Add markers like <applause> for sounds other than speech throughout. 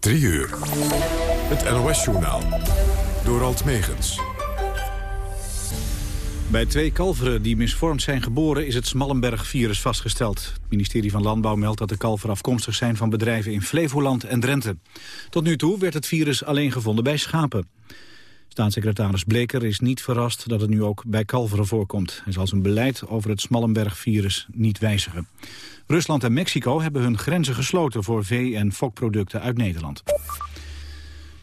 3 uur. Het NOS-journaal. Door Alt Megens. Bij twee kalveren die misvormd zijn geboren is het Smallenberg-virus vastgesteld. Het ministerie van Landbouw meldt dat de kalveren afkomstig zijn van bedrijven in Flevoland en Drenthe. Tot nu toe werd het virus alleen gevonden bij schapen. Staatssecretaris Bleker is niet verrast dat het nu ook bij kalveren voorkomt. Hij zal zijn beleid over het Smallenberg-virus niet wijzigen. Rusland en Mexico hebben hun grenzen gesloten voor vee- en fokproducten uit Nederland.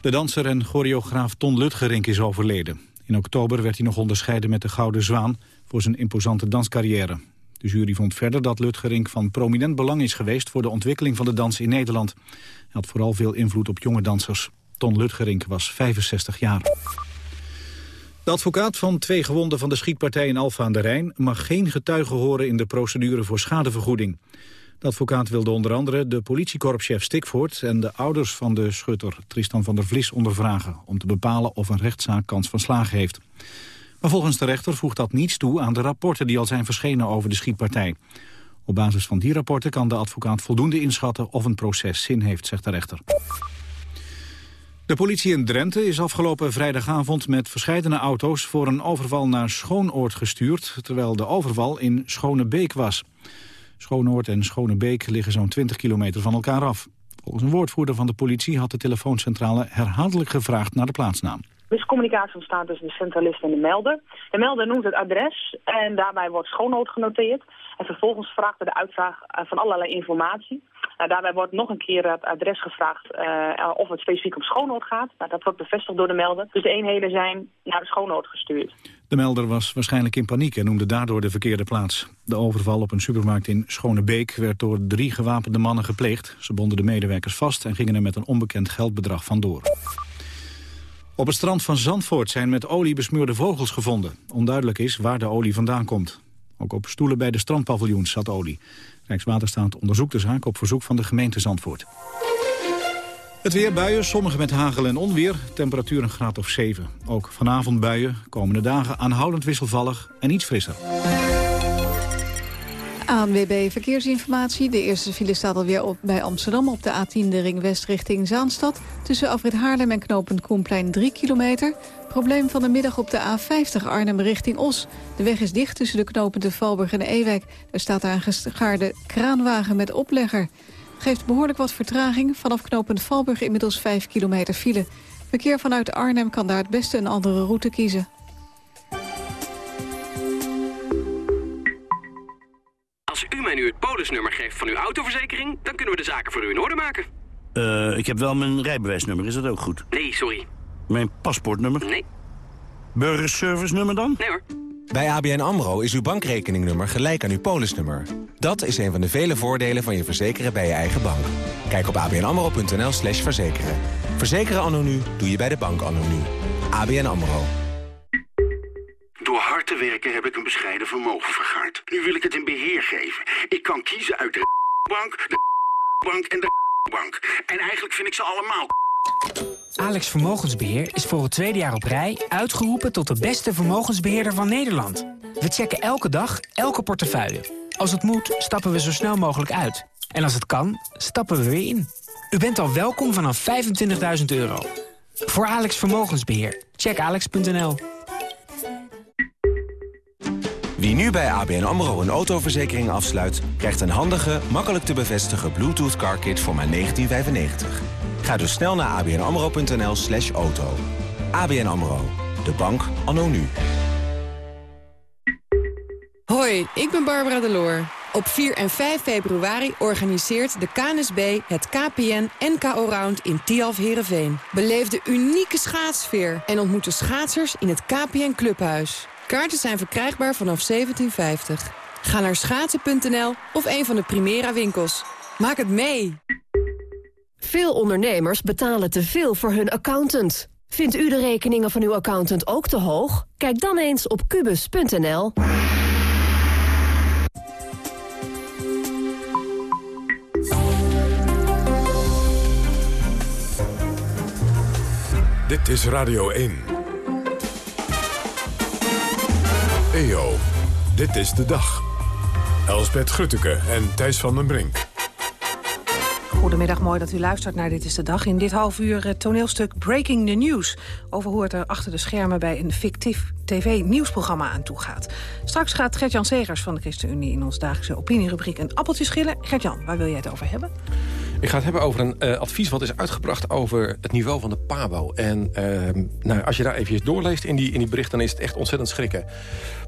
De danser en choreograaf Ton Lutgerink is overleden. In oktober werd hij nog onderscheiden met de Gouden Zwaan voor zijn imposante danscarrière. De jury vond verder dat Lutgerink van prominent belang is geweest voor de ontwikkeling van de dans in Nederland. Hij had vooral veel invloed op jonge dansers. Ton Lutgerink was 65 jaar. De advocaat van twee gewonden van de schietpartij in Alfa aan de Rijn... mag geen getuigen horen in de procedure voor schadevergoeding. De advocaat wilde onder andere de politiekorpschef Stikvoort... en de ouders van de schutter Tristan van der Vlis ondervragen... om te bepalen of een rechtszaak kans van slagen heeft. Maar volgens de rechter voegt dat niets toe aan de rapporten... die al zijn verschenen over de schietpartij. Op basis van die rapporten kan de advocaat voldoende inschatten... of een proces zin heeft, zegt de rechter. De politie in Drenthe is afgelopen vrijdagavond met verscheidene auto's voor een overval naar Schoonoord gestuurd, terwijl de overval in Schonebeek was. Schoonoord en Schonebeek liggen zo'n 20 kilometer van elkaar af. Volgens een woordvoerder van de politie had de telefooncentrale herhaaldelijk gevraagd naar de plaatsnaam. Er is communicatie ontstaan tussen de centralist en de melder. De melder noemt het adres en daarbij wordt Schoonoord genoteerd. En vervolgens vraagt de uitvraag eh, van allerlei informatie. Nou, daarbij wordt nog een keer het adres gevraagd uh, of het specifiek om schoonoord gaat. Nou, dat wordt bevestigd door de melder. Dus de eenheden zijn naar de gestuurd. De melder was waarschijnlijk in paniek en noemde daardoor de verkeerde plaats. De overval op een supermarkt in Schonebeek werd door drie gewapende mannen gepleegd. Ze bonden de medewerkers vast en gingen er met een onbekend geldbedrag vandoor. Op het strand van Zandvoort zijn met olie besmeurde vogels gevonden. Onduidelijk is waar de olie vandaan komt. Ook op stoelen bij de strandpaviljoens zat olie. Rijkswaterstaat onderzoekt de zaak op verzoek van de gemeente Zandvoort. Het weer buien, sommige met hagel en onweer. Temperatuur een graad of 7. Ook vanavond buien, komende dagen aanhoudend wisselvallig en iets frisser. ANWB Verkeersinformatie. De eerste file staat alweer op bij Amsterdam op de A10 de ring west richting Zaanstad. Tussen Afrit Haarlem en knooppunt Koenplein 3 kilometer. Probleem van de middag op de A50 Arnhem richting Os. De weg is dicht tussen de knoppunten Valburg en Ewijk. Er staat daar een geschaarde kraanwagen met oplegger. Het geeft behoorlijk wat vertraging. Vanaf knooppunt Valburg inmiddels 5 kilometer file. Verkeer vanuit Arnhem kan daar het beste een andere route kiezen. Als u mij nu het polisnummer geeft van uw autoverzekering... dan kunnen we de zaken voor u in orde maken. Uh, ik heb wel mijn rijbewijsnummer, is dat ook goed? Nee, sorry. Mijn paspoortnummer? Nee. Burgerservice nummer dan? Nee hoor. Bij ABN AMRO is uw bankrekeningnummer gelijk aan uw polisnummer. Dat is een van de vele voordelen van je verzekeren bij je eigen bank. Kijk op abnamro.nl slash verzekeren. Verzekeren anno nu doe je bij de bank anno nu. ABN AMRO. Door hard te werken heb ik een bescheiden vermogen vergaard. Nu wil ik het in beheer geven. Ik kan kiezen uit de bank, de bank en de bank. En eigenlijk vind ik ze allemaal Alex Vermogensbeheer is voor het tweede jaar op rij uitgeroepen tot de beste vermogensbeheerder van Nederland. We checken elke dag, elke portefeuille. Als het moet, stappen we zo snel mogelijk uit. En als het kan, stappen we weer in. U bent al welkom vanaf 25.000 euro. Voor Alex Vermogensbeheer. Check alex.nl. Wie nu bij ABN AMRO een autoverzekering afsluit... krijgt een handige, makkelijk te bevestigen Bluetooth car kit voor maar 1995. Ga dus snel naar abnamro.nl slash auto. ABN AMRO, de bank anno nu. Hoi, ik ben Barbara Deloor. Op 4 en 5 februari organiseert de KNSB het KPN NKO Round in Tialf Herenveen. Beleef de unieke schaatsfeer en ontmoet de schaatsers in het KPN Clubhuis. Kaarten zijn verkrijgbaar vanaf 1750. Ga naar schaatsen.nl of een van de Primera winkels. Maak het mee! Veel ondernemers betalen te veel voor hun accountant. Vindt u de rekeningen van uw accountant ook te hoog? Kijk dan eens op kubus.nl. Dit is Radio 1. EO, dit is de dag. Elsbeth Grutteke en Thijs van den Brink. Goedemiddag, mooi dat u luistert naar Dit is de Dag. In dit half uur het toneelstuk Breaking the News... over hoe het er achter de schermen bij een fictief tv-nieuwsprogramma aan toe gaat. Straks gaat Gert-Jan Segers van de ChristenUnie... in ons dagelijkse opinierubriek een appeltje schillen. Gert-Jan, waar wil jij het over hebben? Ik ga het hebben over een uh, advies wat is uitgebracht over het niveau van de PABO. En uh, nou, als je daar even doorleest in die, in die bericht, dan is het echt ontzettend schrikken.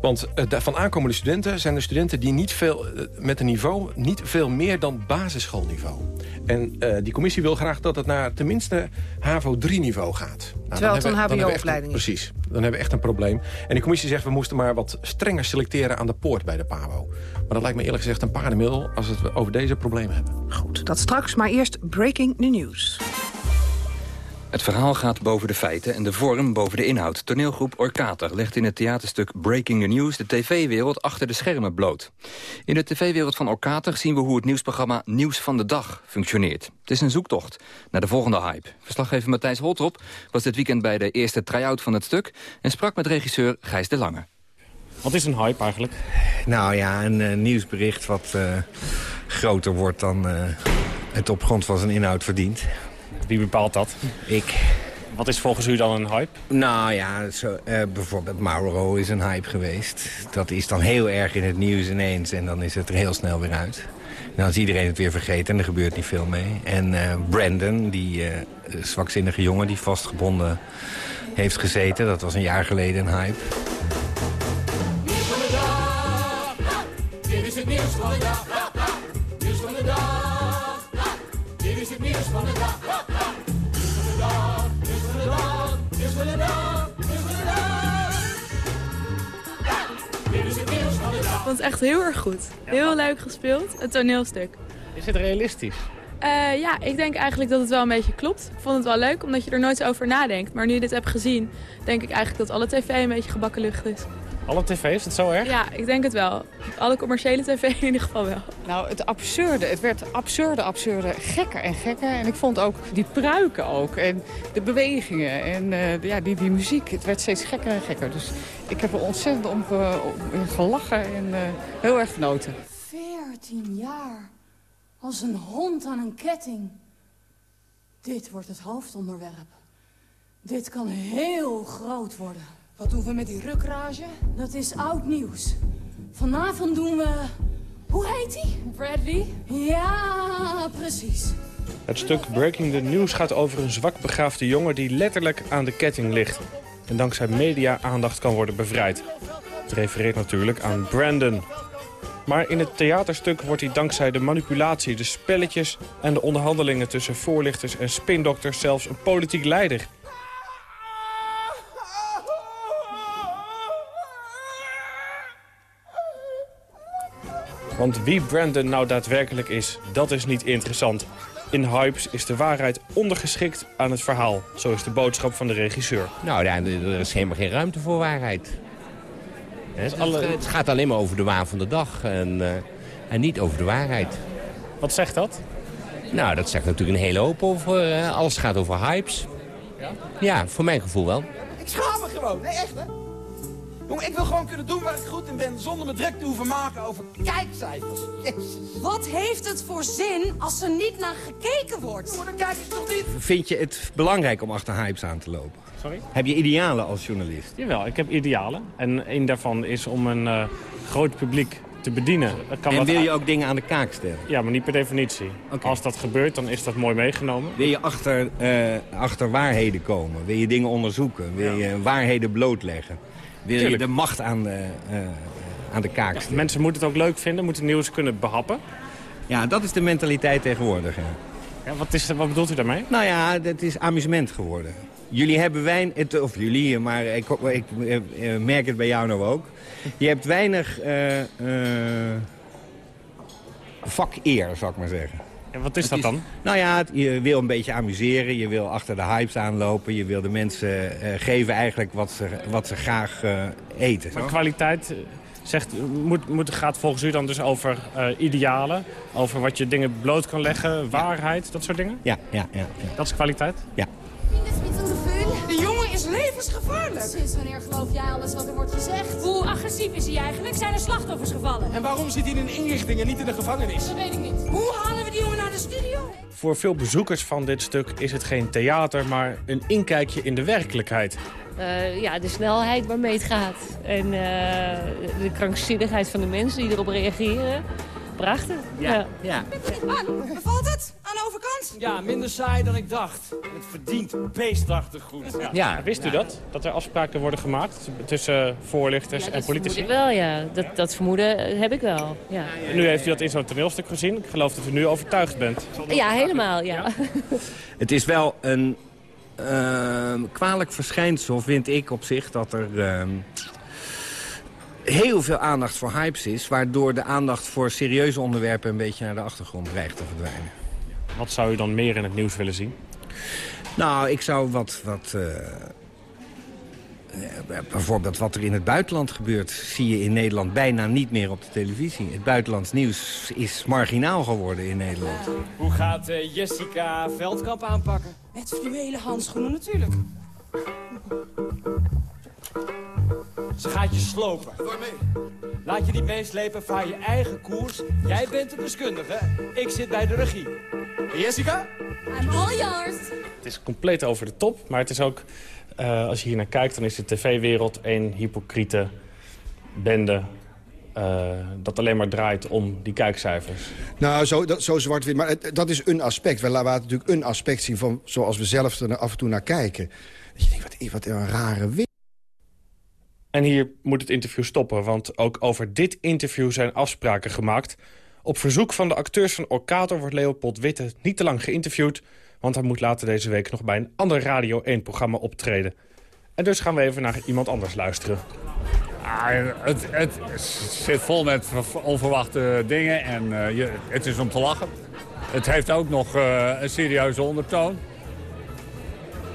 Want uh, van aankomende studenten zijn er studenten die niet veel, met een niveau niet veel meer dan basisschoolniveau. En die commissie wil graag dat het naar tenminste HAVO 3 niveau gaat. Nou, Terwijl het een hbo-opleiding is. Precies, dan hebben we echt een probleem. En die commissie zegt we moesten maar wat strenger selecteren aan de poort bij de PABO. Maar dat lijkt me eerlijk gezegd een paardenmiddel als het over deze problemen hebben. Goed, dat straks maar eerst Breaking the News. Het verhaal gaat boven de feiten en de vorm boven de inhoud. Toneelgroep Orkater legt in het theaterstuk Breaking the News... de tv-wereld achter de schermen bloot. In de tv-wereld van Orkater zien we hoe het nieuwsprogramma Nieuws van de Dag functioneert. Het is een zoektocht naar de volgende hype. Verslaggever Matthijs Holtrop was dit weekend bij de eerste try-out van het stuk... en sprak met regisseur Gijs de Lange. Wat is een hype eigenlijk? Nou ja, een uh, nieuwsbericht wat uh, groter wordt dan uh, het op grond van zijn inhoud verdient. Wie bepaalt dat? Ik. Wat is volgens u dan een hype? Nou ja, zo, bijvoorbeeld Mauro is een hype geweest. Dat is dan heel erg in het nieuws ineens en dan is het er heel snel weer uit. Dan is iedereen het weer vergeten en er gebeurt niet veel mee. En Brandon, die zwakzinnige jongen die vastgebonden heeft gezeten... dat was een jaar geleden een hype. het nieuws van de dag. Vond het echt heel erg goed. Heel leuk gespeeld. Het toneelstuk. Is het realistisch? Uh, ja, ik denk eigenlijk dat het wel een beetje klopt. Ik vond het wel leuk, omdat je er nooit over nadenkt. Maar nu je dit hebt gezien, denk ik eigenlijk dat alle tv een beetje gebakken lucht is. Alle tv, is het zo erg? Ja, ik denk het wel. Alle commerciële tv in ieder geval wel. Nou, het absurde. Het werd absurde, absurde, gekker en gekker. En ik vond ook die pruiken ook. En de bewegingen en uh, ja, die, die muziek. Het werd steeds gekker en gekker. Dus ik heb er ontzettend om, uh, om gelachen en uh, heel erg genoten. 14 jaar. Als een hond aan een ketting. Dit wordt het hoofdonderwerp. Dit kan heel groot worden. Wat doen we met die rukrage? Dat is oud nieuws. Vanavond doen we... Hoe heet hij? Bradley? Ja, precies. Het stuk Breaking the News gaat over een zwak begaafde jongen... die letterlijk aan de ketting ligt. En dankzij media-aandacht kan worden bevrijd. Het refereert natuurlijk aan Brandon. Maar in het theaterstuk wordt hij dankzij de manipulatie, de spelletjes... en de onderhandelingen tussen voorlichters en spindokters... zelfs een politiek leider... Want wie Brandon nou daadwerkelijk is, dat is niet interessant. In Hypes is de waarheid ondergeschikt aan het verhaal. Zo is de boodschap van de regisseur. Nou, er is helemaal geen ruimte voor waarheid. Het, alle... het gaat alleen maar over de waan van de dag en, uh, en niet over de waarheid. Wat zegt dat? Nou, dat zegt natuurlijk een hele hoop over... Uh, alles gaat over hypes. Ja? Ja, voor mijn gevoel wel. Ik schaam me gewoon. Nee, echt hè. Jongen, ik wil gewoon kunnen doen waar ik goed in ben... zonder me druk te hoeven maken over kijkcijfers. Jezus. Wat heeft het voor zin als er niet naar gekeken wordt? Jongen, dan kijken ze toch niet? Vind je het belangrijk om achter hypes aan te lopen? Sorry? Heb je idealen als journalist? Jawel, ik heb idealen. En een daarvan is om een uh, groot publiek te bedienen. Dat kan en wil je ook dingen aan de kaak stellen? Ja, maar niet per definitie. Okay. Als dat gebeurt, dan is dat mooi meegenomen. Wil je achter, uh, achter waarheden komen? Wil je dingen onderzoeken? Wil ja. je waarheden blootleggen? Wil je de macht aan de, uh, aan de kaak? Ja, mensen moeten het ook leuk vinden, moeten nieuws kunnen behappen. Ja, dat is de mentaliteit tegenwoordig. Ja. Ja, wat, is, wat bedoelt u daarmee? Nou ja, het is amusement geworden. Jullie hebben weinig, of jullie, maar ik, ik, ik, merk het bij jou nou ook. Je hebt weinig uh, uh, vakeer, zou ik maar zeggen. En wat is het dat dan? nou ja, je wil een beetje amuseren, je wil achter de hypes aanlopen... je wil de mensen uh, geven eigenlijk wat ze, wat ze graag eten. Maar kwaliteit zegt, moet, moet, gaat volgens u dan dus over idealen? Over wat je dingen bloot kan leggen, waarheid, dat soort dingen? Ja, ja, ja. ja. Dat is kwaliteit? Ja. Is levensgevaarlijk. Sinds wanneer geloof jij alles wat er wordt gezegd? Hoe agressief is hij eigenlijk? Zijn er slachtoffers gevallen? En waarom zit hij in een inrichting en niet in de gevangenis? Dat weet ik niet. Hoe halen we die jongen naar de studio? Voor veel bezoekers van dit stuk is het geen theater, maar een inkijkje in de werkelijkheid. Eh, ja, de snelheid waarmee het gaat. En uh, de krankzinnigheid van de mensen die erop reageren. Prachtig. Ja. ja. Bevalt het aan de overkant? Ja, minder saai dan ik dacht. Het verdient beestachtig goed. Ja. Ja. Wist u dat? Dat er afspraken worden gemaakt tussen voorlichters en politici? Ik wel, ja. Dat, dat vermoeden heb ik wel. Ja. Nu heeft u dat in zo'n toneelstuk gezien. Ik geloof dat u nu overtuigd bent. Ja, helemaal, ja. Het is wel een uh, kwalijk verschijnsel, vind ik op zich, dat er... Uh, heel veel aandacht voor hypes is... waardoor de aandacht voor serieuze onderwerpen... een beetje naar de achtergrond dreigt te verdwijnen. Wat zou u dan meer in het nieuws willen zien? Nou, ik zou wat... wat uh, bijvoorbeeld wat er in het buitenland gebeurt... zie je in Nederland bijna niet meer op de televisie. Het buitenlands nieuws is marginaal geworden in Nederland. Hoe gaat uh, Jessica Veldkamp aanpakken? Met fluwelen handschoenen natuurlijk. Ze gaat je slopen. Waarmee? Laat je niet meeslepen, vaar je eigen koers. Jij bent de deskundige, ik zit bij de regie. Jessica? I'm all yours. Het is compleet over de top, maar het is ook... Uh, als je hier naar kijkt, dan is de tv-wereld één hypocriete bende... Uh, dat alleen maar draait om die kijkcijfers. Nou, zo, dat, zo zwart-wit. Maar het, dat is een aspect. We laten natuurlijk een aspect zien van zoals we zelf er af en toe naar kijken. Dat je denkt, wat, wat een rare wereld. En hier moet het interview stoppen, want ook over dit interview zijn afspraken gemaakt. Op verzoek van de acteurs van Orkater wordt Leopold Witte niet te lang geïnterviewd... want hij moet later deze week nog bij een ander Radio 1-programma optreden. En dus gaan we even naar iemand anders luisteren. Ah, het, het, zit vol met onverwachte dingen en uh, je, het is om te lachen. Het heeft ook nog uh, een serieuze ondertoon.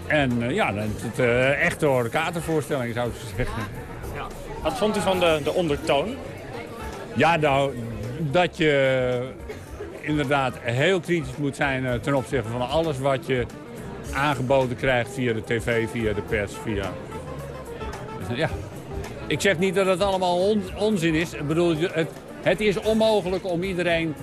En uh, ja, het is een echte orkatervoorstelling zou ik zeggen. Ja. Wat vond u van de, de ondertoon? Ja, nou, dat je inderdaad heel kritisch moet zijn ten opzichte van alles wat je aangeboden krijgt via de tv, via de pers, via... Dus, ja, ik zeg niet dat het allemaal on, onzin is. Ik bedoel, het, het is onmogelijk om iedereen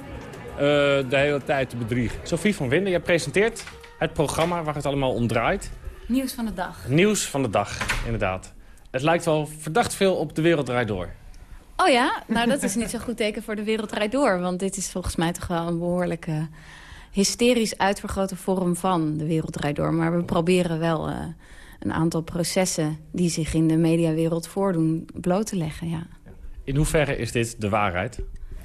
uh, de hele tijd te bedriegen. Sophie van Winden, jij presenteert het programma waar het allemaal om draait. Nieuws van de dag. Nieuws van de dag, inderdaad. Het lijkt wel verdacht veel op De Wereld Draait Door. Oh ja? Nou, dat is niet zo'n goed teken voor De Wereld Draait Door. Want dit is volgens mij toch wel een behoorlijke hysterisch uitvergrote vorm van De Wereld Draait Door. Maar we proberen wel... Uh, een aantal processen die zich in de mediawereld voordoen bloot te leggen. Ja. In hoeverre is dit de waarheid?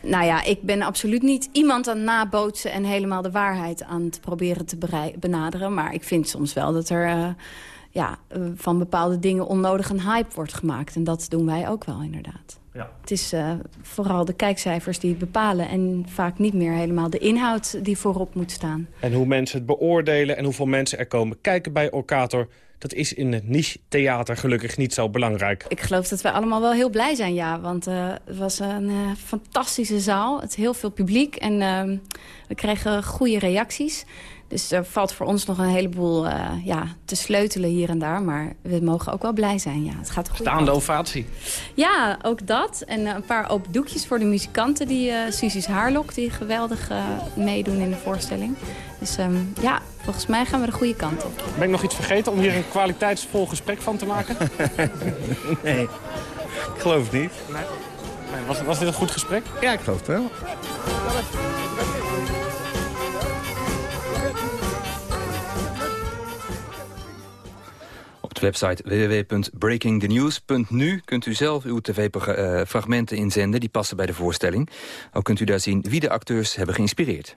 Nou ja, ik ben absoluut niet iemand aan nabootsen... en helemaal de waarheid aan het proberen te benaderen. Maar ik vind soms wel dat er uh, ja, van bepaalde dingen onnodig een hype wordt gemaakt. En dat doen wij ook wel, inderdaad. Ja. Het is uh, vooral de kijkcijfers die het bepalen... en vaak niet meer helemaal de inhoud die voorop moet staan. En hoe mensen het beoordelen en hoeveel mensen er komen kijken bij Orkator... dat is in het niche-theater gelukkig niet zo belangrijk. Ik geloof dat we allemaal wel heel blij zijn, ja. Want uh, het was een uh, fantastische zaal. Het heel veel publiek en uh, we kregen goede reacties. Dus er valt voor ons nog een heleboel uh, ja, te sleutelen hier en daar. Maar we mogen ook wel blij zijn. Ja, het gaat goed. Staande ovatie. Ja, ook dat. En een paar open doekjes voor de muzikanten. Die uh, Suzy's Haarlok, die geweldig uh, meedoen in de voorstelling. Dus um, ja, volgens mij gaan we de goede kant op. Ben ik nog iets vergeten om hier een kwaliteitsvol gesprek van te maken? <laughs> nee, ik geloof het niet. Nee. nee was, was dit een goed gesprek? Ja, ik geloof het wel. De website www.breakingthenews.nu kunt u zelf uw tv-fragmenten inzenden die passen bij de voorstelling. Ook kunt u daar zien wie de acteurs hebben geïnspireerd.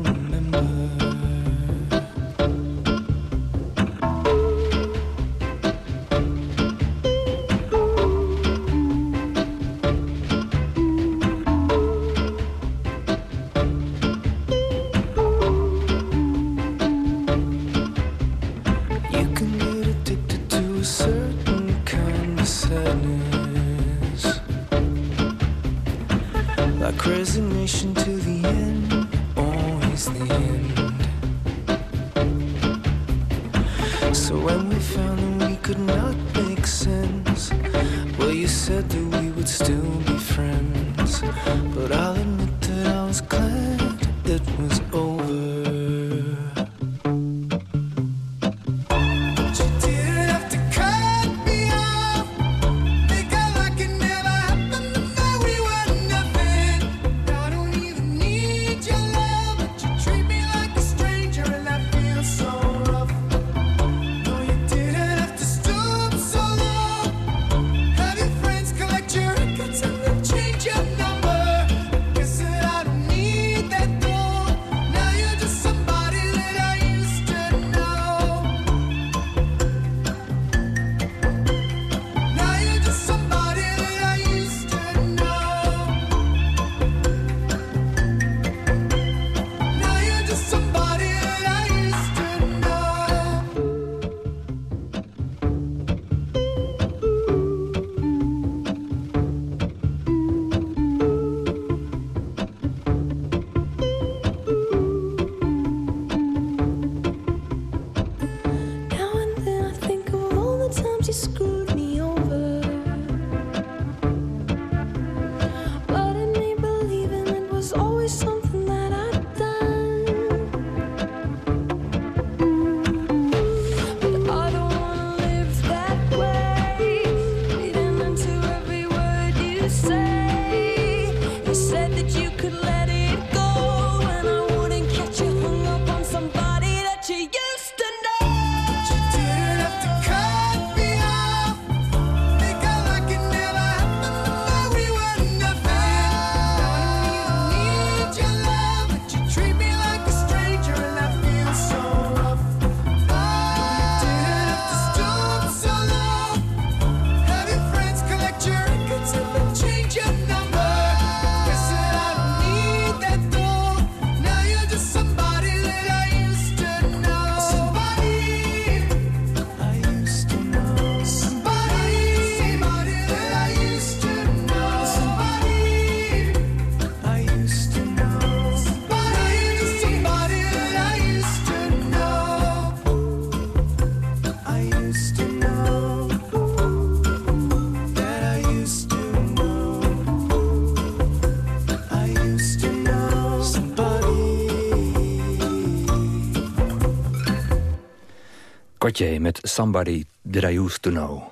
Somebody That I Used To Know.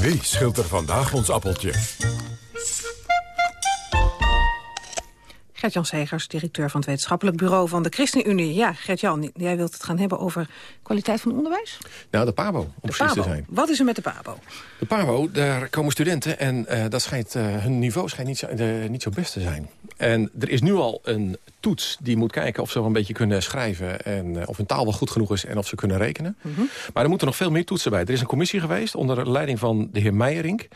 Wie schilt er vandaag ons appeltje? Gert-Jan Segers, directeur van het wetenschappelijk bureau van de ChristenUnie. Ja, Gert-Jan, jij wilt het gaan hebben over kwaliteit van onderwijs? Nou, de PABO, om De precies te PABO. zijn. Wat is er met de PABO? De PABO, daar komen studenten en eh, dat schijnt, eh, hun niveau schijnt niet zo, eh, niet zo best te zijn. En er is nu al een toets die moet kijken of ze wel een beetje kunnen schrijven... en of hun taal wel goed genoeg is en of ze kunnen rekenen. Maar er moeten nog veel meer toetsen bij. Er is een commissie geweest onder leiding van de heer Meijerink.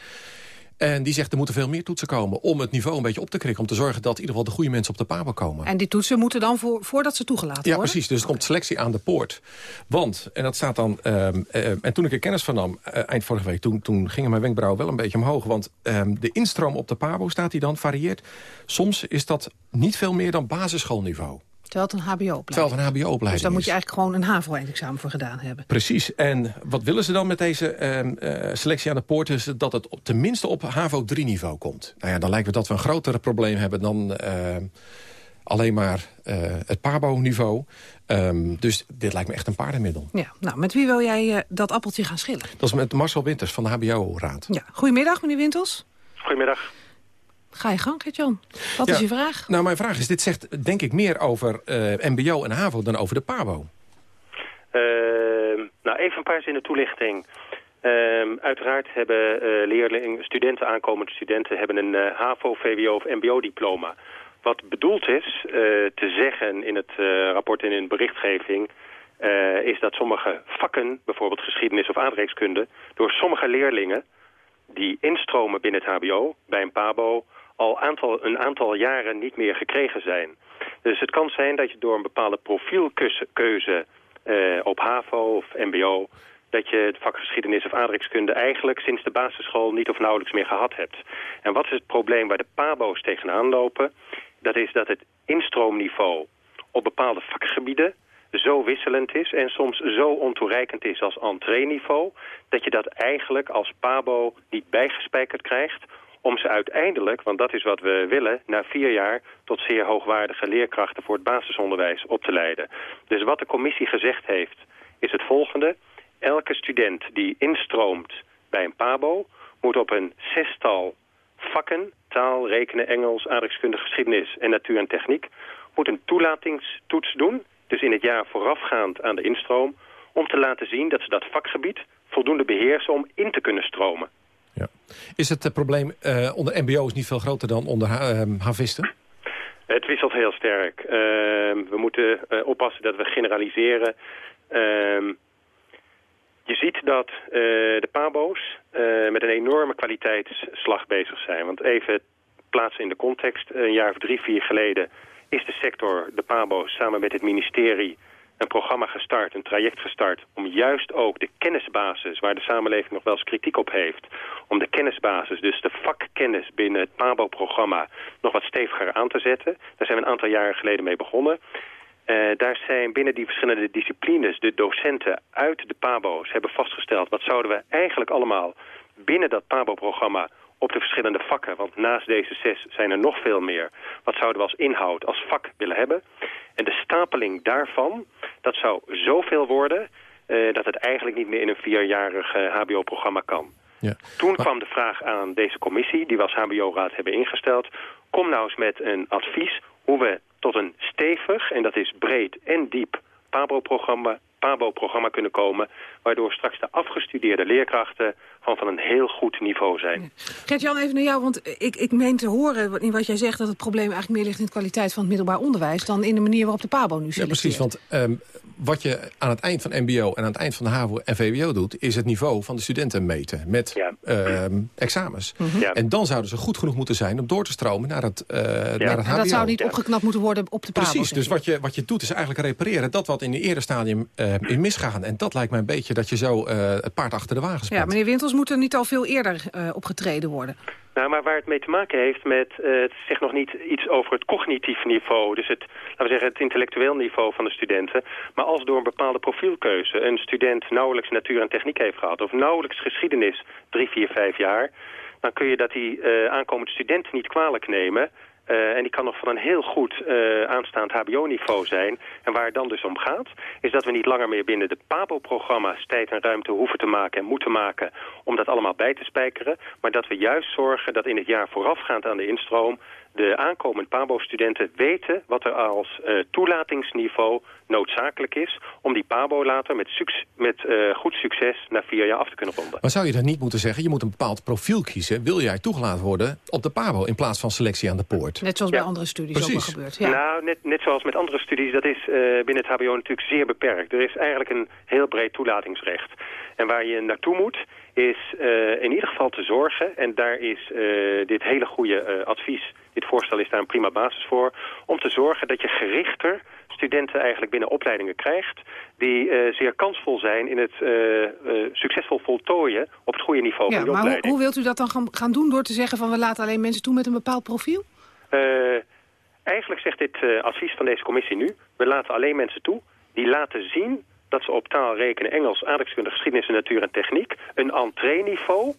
En die zegt er moeten veel meer toetsen komen om het niveau een beetje op te krikken. Om te zorgen dat in ieder geval de goede mensen op de PABO komen. En die toetsen moeten dan voor, voordat ze toegelaten Ja, worden? precies. Dus er komt selectie aan de poort. Want, en dat staat dan... ehm, eh, en toen ik er kennis van nam, eh, eind vorige week... Toen, toen gingen mijn wenkbrauwen wel een beetje omhoog. Want ehm, de instroom op de PABO, staat die dan, varieert. Soms is dat niet veel meer dan basisschoolniveau. Terwijl het een hbo-opleiding Terwijl het een hbo-opleiding Dus daar moet je eigenlijk gewoon een HAVO-eindexamen voor gedaan hebben. Precies. En wat willen ze dan met deze ehm, eh, selectie aan de poort? Is dat het op, tenminste op HAVO 3-niveau komt. Nou ja, dan lijkt me dat we een groter probleem hebben dan ehm, alleen maar eh, het PABO-niveau. Ehm, dus dit lijkt me echt een paardenmiddel. Ja, nou, met wie wil jij eh, dat appeltje gaan schillen? Dat is met Marcel Winters van de HBO-raad. Ja, goedemiddag meneer Wintels. Goedemiddag. Ga je gang, Gert-Jan. Wat Ja, is je vraag? Nou, mijn vraag is, dit zegt denk ik meer over eh, mbo en havo dan over de pabo. Ehm, nou, even een paar zinnen toelichting. Ehm, uiteraard hebben eh leerlingen, studenten, aankomende studenten... hebben een eh, HAVO, VWO of MBO-diploma. Wat bedoeld is eh, te zeggen in het eh, rapport en in de berichtgeving... eh, is dat sommige vakken, bijvoorbeeld geschiedenis of aardrijkskunde... door sommige leerlingen die instromen binnen het hbo, bij een pabo... al aantal, een aantal jaren niet meer gekregen zijn. Dus het kan zijn dat je door een bepaalde profielkeuze eh, op HAVO of MBO... dat je het vak geschiedenis of aardrijkskunde eigenlijk sinds de basisschool niet of nauwelijks meer gehad hebt. En wat is het probleem waar de PABO's tegenaan lopen? Dat is dat het instroomniveau op bepaalde vakgebieden zo wisselend is en soms zo ontoereikend is als entreeniveau... dat je dat eigenlijk als PABO niet bijgespijkerd krijgt om ze uiteindelijk, want dat is wat we willen... na vier jaar tot zeer hoogwaardige leerkrachten voor het basisonderwijs op te leiden. Dus wat de commissie gezegd heeft, is het volgende. Elke student die instroomt bij een PABO... moet op een zestal vakken, taal, rekenen, Engels, aardrijkskunde, geschiedenis en natuur en techniek... moet een toelatingstoets doen, dus in het jaar voorafgaand aan de instroom... om te laten zien dat ze dat vakgebied voldoende beheersen om in te kunnen stromen. Is het eh, probleem eh, onder mbo's niet veel groter dan onder ha- ehm, havisten? Het wisselt heel sterk. Ehm, we moeten eh, oppassen dat we generaliseren. Ehm, je ziet dat eh, de pabo's eh, met een enorme kwaliteitsslag bezig zijn. Want even plaatsen in de context. Een jaar of drie, vier geleden is de sector, de pabo's, samen met het ministerie een programma gestart, een traject gestart... om juist ook de kennisbasis, waar de samenleving nog wel eens kritiek op heeft... om de kennisbasis, dus de vakkennis binnen het PABO-programma... nog wat steviger aan te zetten. Daar zijn we een aantal jaren geleden mee begonnen. Eh, daar zijn binnen die verschillende disciplines de docenten uit de PABO's hebben vastgesteld... wat zouden we eigenlijk allemaal binnen dat PABO-programma op de verschillende vakken. Want naast deze zes zijn er nog veel meer. Wat zouden we als inhoud, als vak willen hebben? En de stapeling daarvan, dat zou zoveel worden... eh, dat het eigenlijk niet meer in een vierjarig eh, hbo-programma kan. Ja. Toen kwam de vraag aan deze commissie, die we als hbo-raad hebben ingesteld... kom nou eens met een advies hoe we tot een stevig, en dat is breed en diep... PABO-programma PABO-programma kunnen komen... waardoor straks de afgestudeerde leerkrachten gewoon van een heel goed niveau zijn. Gert-Jan, even naar jou, want ik, ik meen te horen in wat jij zegt... dat het probleem eigenlijk meer ligt in de kwaliteit van het middelbaar onderwijs... dan in de manier waarop de PABO nu Ja, selecteert. precies. Want ehm, wat je aan het eind van mbo en aan het eind van de HAVO en VWO doet... is het niveau van de studenten meten met ehm, examens. Mhm. Ja. En dan zouden ze goed genoeg moeten zijn om door te stromen naar het, eh naar het En HBO. dat zou niet opgeknapt moeten worden op de PABO. Precies, dus wat je, wat je doet is eigenlijk repareren dat wat in het eerder stadium eh is misgaan. En dat lijkt mij een beetje dat je zo eh, het paard achter de wagen spant. Ja, meneer Wintels, moet er niet al veel eerder eh, opgetreden worden? Nou, maar waar het mee te maken heeft met, eh, het zegt nog niet iets over het cognitief niveau, dus het, laten we zeggen, het intellectueel niveau van de studenten. Maar als door een bepaalde profielkeuze een student nauwelijks natuur en techniek heeft gehad, of nauwelijks geschiedenis drie, vier, vijf jaar, dan kun je dat die eh, aankomende student niet kwalijk nemen. Eh, en die kan nog van een heel goed eh, aanstaand hbo-niveau zijn. En waar het dan dus om gaat, is dat we niet langer meer binnen de PABO-programma's tijd en ruimte hoeven te maken en moeten maken om dat allemaal bij te spijkeren. Maar dat we juist zorgen dat in het jaar voorafgaand aan de instroom de aankomend PABO-studenten weten wat er als eh, toelatingsniveau noodzakelijk is om die PABO later met, suc- met eh, goed succes na vier jaar af te kunnen ronden. Maar zou je dan niet moeten zeggen, je moet een bepaald profiel kiezen... wil jij toegelaten worden op de PABO in plaats van selectie aan de poort? Net zoals bij andere studies ook al gebeurt. Ja. Nou, net, net zoals met andere studies, dat is eh, binnen het hbo natuurlijk zeer beperkt. Er is eigenlijk een heel breed toelatingsrecht. En waar je naartoe moet, is eh, in ieder geval te zorgen... en daar is eh, dit hele goede eh, advies, dit voorstel is daar een prima basis voor... om te zorgen dat je gerichter studenten eigenlijk binnen opleidingen krijgt... die zeer kansvol zijn in het succesvol voltooien op het goede niveau Ja, van die maar hoe, opleiding. hoe wilt u dat dan gaan, gaan doen door te zeggen van we laten alleen mensen toe met een bepaald profiel? Eigenlijk zegt dit advies van deze commissie nu... we laten alleen mensen toe die laten zien dat ze op taal, rekenen, Engels, aardrijkskunde, geschiedenis, en natuur en techniek... een entreeniveau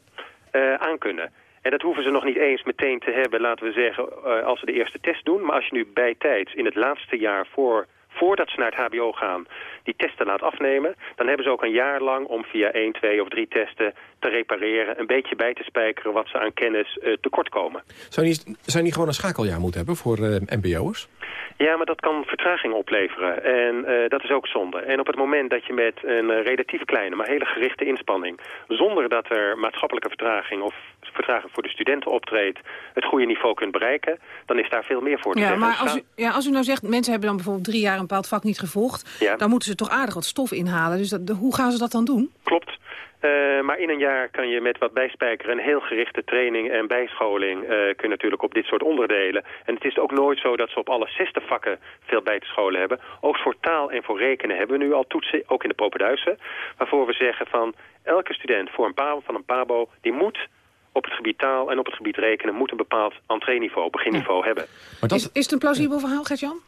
eh aan kunnen. En dat hoeven ze nog niet eens meteen te hebben, laten we zeggen, eh, als ze de eerste test doen. Maar als je nu bij tijd in het laatste jaar voor, voordat ze naar het hbo gaan, die testen laat afnemen... dan hebben ze ook een jaar lang om via 1, 2 of 3 testen te repareren... een beetje bij te spijkeren wat ze aan kennis eh, tekort komen. Zou je niet, zou je niet gewoon een schakeljaar moeten hebben voor eh, mbo'ers? Ja, maar dat kan vertraging opleveren. En eh, dat is ook zonde. En op het moment dat je met een eh, relatief kleine, maar hele gerichte inspanning... zonder dat er maatschappelijke vertraging of vertraging voor de studenten optreedt... het goede niveau kunt bereiken, dan is daar veel meer voor te Ja, maar als u, ja, als u nou zegt, mensen hebben dan bijvoorbeeld drie jaar een bepaald vak niet gevolgd... Ja. dan moeten ze toch aardig wat stof inhalen. Dus dat, de- hoe gaan ze dat dan doen? Klopt. Eh, maar in een jaar kan je met wat bijspijkeren een heel gerichte training en bijscholing eh kun je natuurlijk op dit soort onderdelen. En het is ook nooit zo dat ze op alle zesde vakken veel bij te scholen hebben. Ook voor taal en voor rekenen hebben we nu al toetsen, ook in de propeduizen. Waarvoor we zeggen van elke student voor een pabo, van een pabo, die moet op het gebied taal en op het gebied rekenen moet een bepaald entreeniveau, beginniveau hebben. Maar dat, Is, is het een plausibel verhaal, Gert-Jan?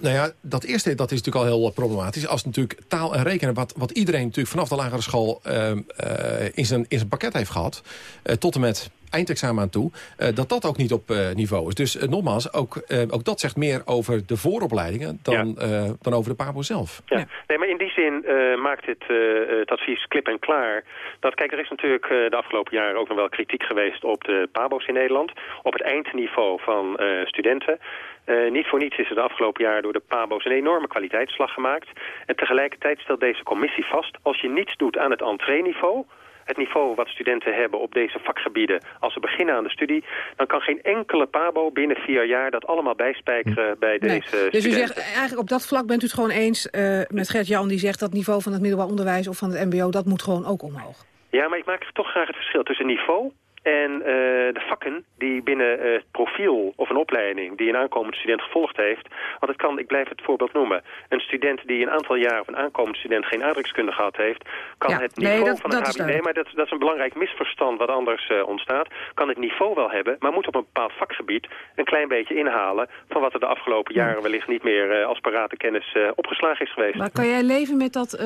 Nou ja, dat eerste dat is natuurlijk al heel eh, problematisch. Als natuurlijk taal en rekenen, wat, wat iedereen natuurlijk vanaf de lagere school ehm, eh, in, zijn, in zijn pakket heeft gehad, eh, tot en met eindexamen aan toe, eh, dat dat ook niet op eh, niveau is. Dus eh, nogmaals, ook, eh, ook dat zegt meer over de vooropleidingen dan, eh, dan over de PABO zelf. Ja, nee, maar in die zin eh, maakt het, eh, het advies klip en klaar. Dat, kijk, er is natuurlijk eh, de afgelopen jaren ook nog wel kritiek geweest op de PABO's in Nederland. Op het eindniveau van eh, studenten. Eh, niet voor niets is er de afgelopen jaren door de PABO's een enorme kwaliteitsslag gemaakt. En tegelijkertijd stelt deze commissie vast, als je niets doet aan het entreeniveau het niveau wat studenten hebben op deze vakgebieden als ze beginnen aan de studie, dan kan geen enkele PABO binnen vier jaar dat allemaal bijspijkeren bij Nee. deze Dus u studenten. zegt eigenlijk op dat vlak bent u het gewoon eens eh, met Gert-Jan... die zegt dat niveau van het middelbaar onderwijs of van het mbo... dat moet gewoon ook omhoog. Ja, maar ik maak toch graag het verschil tussen niveau en eh, de vakken die binnen eh, het profiel of een opleiding die een aankomende student gevolgd heeft. Want het kan, ik blijf het voorbeeld noemen, een student die een aantal jaar of een aankomende student geen aardrijkskunde gehad heeft, kan Ja, het nee, niveau dat- van. Nee, duidelijk. maar dat, dat is een belangrijk misverstand wat anders eh, ontstaat. Kan het niveau wel hebben, maar moet op een bepaald vakgebied een klein beetje inhalen van wat er de afgelopen jaren wellicht niet meer eh, als parate kennis opgeslagen is geweest. Maar kan jij leven met dat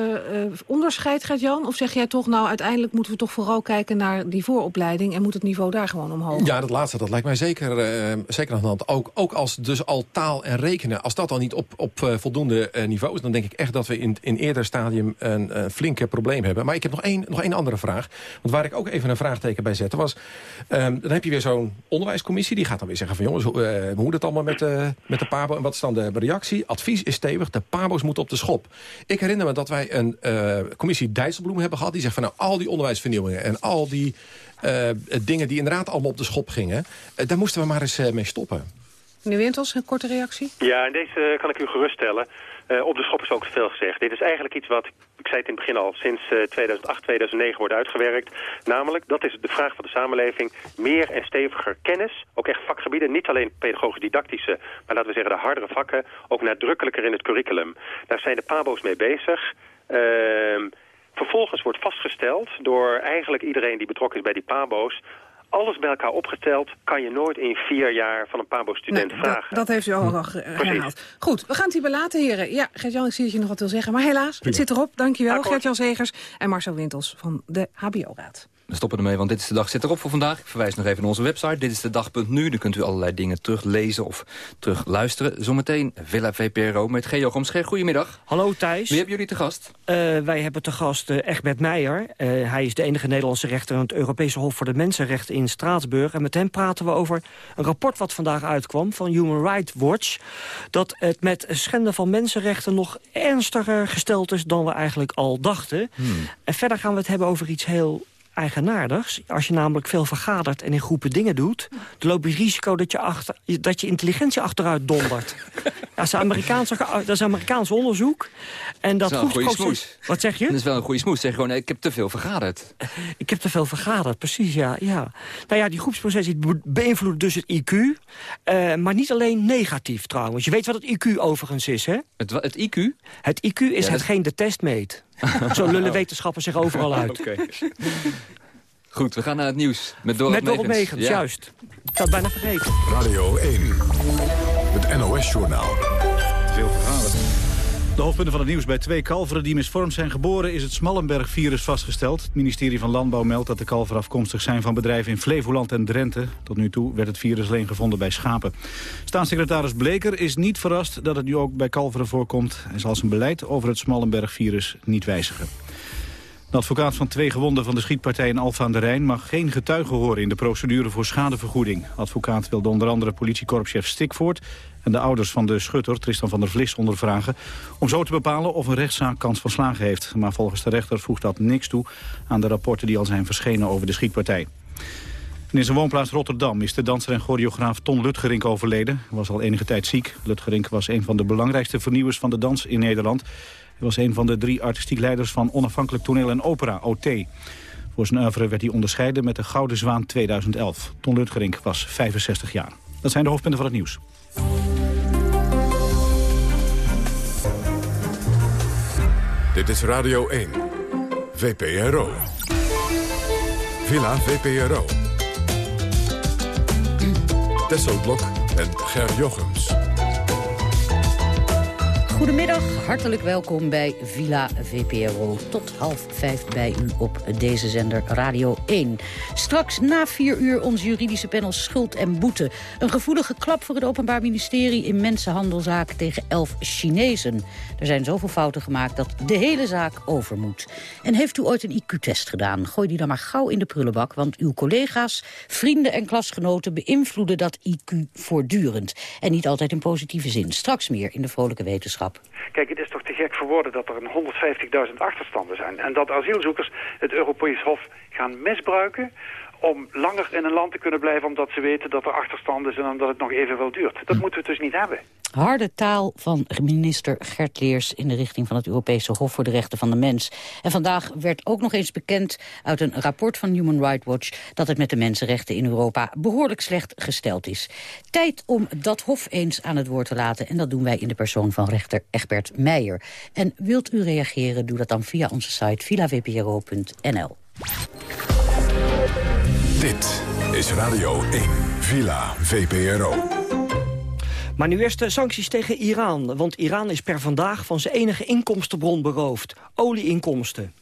onderscheid, Gert-Jan? Of zeg jij toch, nou, uiteindelijk moeten we toch vooral kijken naar die vooropleiding... en het niveau daar gewoon omhoog? Ja, dat laatste, dat lijkt mij zeker, eh, zeker aan de hand. Ook, ook als dus al taal en rekenen, als dat al niet op, op eh, voldoende eh, niveau is... dan denk ik echt dat we in, in eerder stadium een, flinke probleem hebben. Maar ik heb nog één, nog één andere vraag. Want waar ik ook even een vraagteken bij zette was... ehm, dan heb je weer zo'n onderwijscommissie, die gaat dan weer zeggen van... jongens, hoe, moet het allemaal met, met de PABO? En wat is dan de reactie? Advies is stevig, de PABO's moeten op de schop. Ik herinner me dat wij een commissie Dijsselbloem hebben gehad... die zegt van nou, al die onderwijsvernieuwingen en al die... eh, dingen die inderdaad allemaal op de schop gingen... eh, daar moesten we maar eens eh, mee stoppen. Meneer Wintels, een korte reactie? Ja, en deze kan ik u geruststellen. Eh, op de schop is ook te veel gezegd. Dit is eigenlijk iets wat, ik zei het in het begin al, sinds eh, 2008, 2009 wordt uitgewerkt. Namelijk, dat is de vraag van de samenleving, meer en steviger kennis. Ook echt vakgebieden, niet alleen pedagogisch-didactische, maar laten we zeggen de hardere vakken. Ook nadrukkelijker in het curriculum. Daar zijn de PABO's mee bezig. Ehm, vervolgens wordt vastgesteld door eigenlijk iedereen die betrokken is bij die PABO's... Alles bij elkaar opgeteld kan je nooit in vier jaar van een PABO-student Nee, vragen. dat heeft u al al ge- Precies. herhaald. Goed, we gaan het hierbij laten, heren. Ja, Gert-Jan, ik zie dat je nog wat wil zeggen. Maar helaas, het zit erop. Dankjewel. Gert-Jan Zegers en Marcel Wintels van de HBO-raad. We stoppen ermee, want dit is de dag zit erop voor vandaag. Ik verwijs nog even naar onze website. Dit is de dag.nu. Daar kunt u allerlei dingen teruglezen of terugluisteren. Zometeen Villa VPRO met Geo Gomscher. Goedemiddag. Hallo Thijs. Wie hebben jullie te gast? Eh, wij hebben te gast eh, Egbert Meijer. Eh, hij is de enige Nederlandse rechter aan het Europese Hof voor de Mensenrechten in Straatsburg. En met hem praten we over een rapport wat vandaag uitkwam van Human Rights Watch. Dat het met schenden van mensenrechten nog ernstiger gesteld is dan we eigenlijk al dachten. En verder gaan we het hebben over iets heel eigenaardigs. Als je namelijk veel vergadert en in groepen dingen doet... dan loop je risico dat je, achter, dat je intelligentie achteruit dondert. <laughs> dat, is Amerikaanse, dat is Amerikaans onderzoek. En dat, is wel een hoeft goede gewoon- smoes. Wat zeg je? Dat is wel een goede smoes. Zeg gewoon, ik heb te veel vergaderd. Ik heb te veel vergaderd, precies, ja. ja. Nou ja, die groepsprocessen be- beïnvloeden dus het IQ. eh, maar niet alleen negatief trouwens. Je weet wat het IQ overigens is, hè? Het, het IQ? Het IQ is dat- hetgeen de test meet. <laughs> Zo lullen wetenschappers zich overal uit. Oké. Goed, we gaan naar het nieuws. Met Dorot Met Dorot Megens. Megens, Ja. juist. Ik had het bijna vergeten. Radio 1. Het NOS-journaal. De hoofdpunten van het nieuws bij twee kalveren die misvormd zijn geboren... is het Smallenberg-virus vastgesteld. Het ministerie van Landbouw meldt dat de kalveren afkomstig zijn... van bedrijven in Flevoland en Drenthe. Tot nu toe werd het virus alleen gevonden bij schapen. Staatssecretaris Bleker is niet verrast dat het nu ook bij kalveren voorkomt... en zal zijn beleid over het Smallenberg-virus niet wijzigen. De advocaat van twee gewonden van de schietpartij in Alfa aan de Rijn... mag geen getuigen horen in de procedure voor schadevergoeding. De advocaat wilde onder andere politiekorpschef Stikvoort... en de ouders van de schutter, Tristan van der Vlis, ondervragen... om zo te bepalen of een rechtszaak kans van slagen heeft. Maar volgens de rechter voegt dat niks toe... aan de rapporten die al zijn verschenen over de schietpartij. In zijn woonplaats Rotterdam is de danser en choreograaf Ton Lutgerink overleden. Hij was al enige tijd ziek. Lutgerink was een van de belangrijkste vernieuwers van de dans in Nederland. Was een van de drie artistiek leiders van onafhankelijk toneel en opera, OT. Voor zijn oeuvre werd hij onderscheiden met de Gouden Zwaan 2011. Ton Lutgerink was 65 jaar. Dat zijn de hoofdpunten van het nieuws. Dit is Radio 1. VPRO. Villa VPRO. Tesselblok en Ger Jochems. Goedemiddag, hartelijk welkom bij Villa VPRO. Tot half vijf bij u op deze zender Radio 1. Straks na vier uur ons juridische panel Schuld en Boete. Een gevoelige klap voor het Openbaar Ministerie in mensenhandelzaak tegen elf Chinezen. Er zijn zoveel fouten gemaakt dat de hele zaak over moet. En heeft u ooit een IQ-test gedaan? Gooi die dan maar gauw in de prullenbak, want uw collega's, vrienden en klasgenoten beïnvloeden dat IQ voortdurend. En niet altijd in positieve zin. Straks meer in de vrolijke wetenschap. Kijk, het is toch te gek voor woorden dat er een 150.000 achterstanden zijn. En dat asielzoekers het Europees Hof gaan misbruiken om langer in een land te kunnen blijven... omdat ze weten dat er achterstand is en omdat het nog even wel duurt. Dat moeten we dus niet hebben. Harde taal van minister Gert Leers in de richting van het Europese Hof voor de Rechten van de Mens. En vandaag werd ook nog eens bekend uit een rapport van Human Rights Watch dat het met de mensenrechten in Europa behoorlijk slecht gesteld is. Tijd om dat Hof eens aan het woord te laten en dat doen wij in de persoon van rechter Egbert Meijer. En wilt u reageren, doe dat dan via onze site villavpro.nl. Dit is Radio 1. Villa VPRO. Maar nu eerst de sancties tegen Iran. Want Iran is per vandaag van zijn enige inkomstenbron beroofd. Olieinkomsten.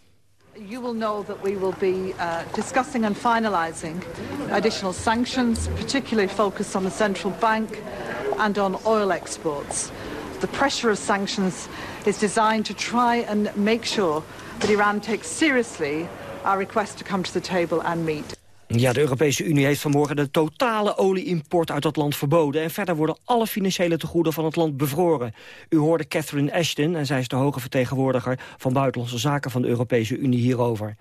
You will know that we will be uh, discussing and finalising additional sanctions, particularly focused on the central bank and on oil exports. The pressure of sanctions is designed to try and make sure that Iran takes seriously our request to come to the table and meet. Ja, de Europese Unie heeft vanmorgen de totale olieimport uit dat land verboden. En verder worden alle financiële tegoeden van het land bevroren. U hoorde Catherine Ashton, en zij is de hoge vertegenwoordiger van Buitenlandse Zaken van de Europese Unie hierover.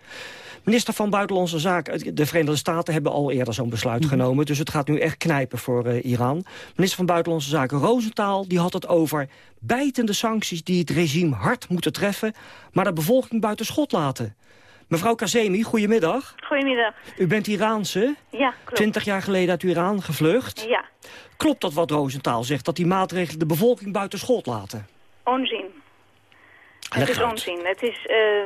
Minister van Buitenlandse Zaken, de Verenigde Staten hebben al eerder zo'n besluit genomen. Dus het gaat nu echt knijpen voor uh, Iran. Minister van Buitenlandse Zaken Rosenthal die had het over bijtende sancties die het regime hard moeten treffen, maar de bevolking buiten schot laten. Mevrouw Kazemi, goedemiddag. Goedemiddag. U bent Iraanse. Ja, klopt. Twintig jaar geleden uit Iran gevlucht. Ja, Klopt dat wat Rosenthal zegt, dat die maatregelen de bevolking buiten schot laten? onzin. Leg het is uit. onzin. Het is, eh,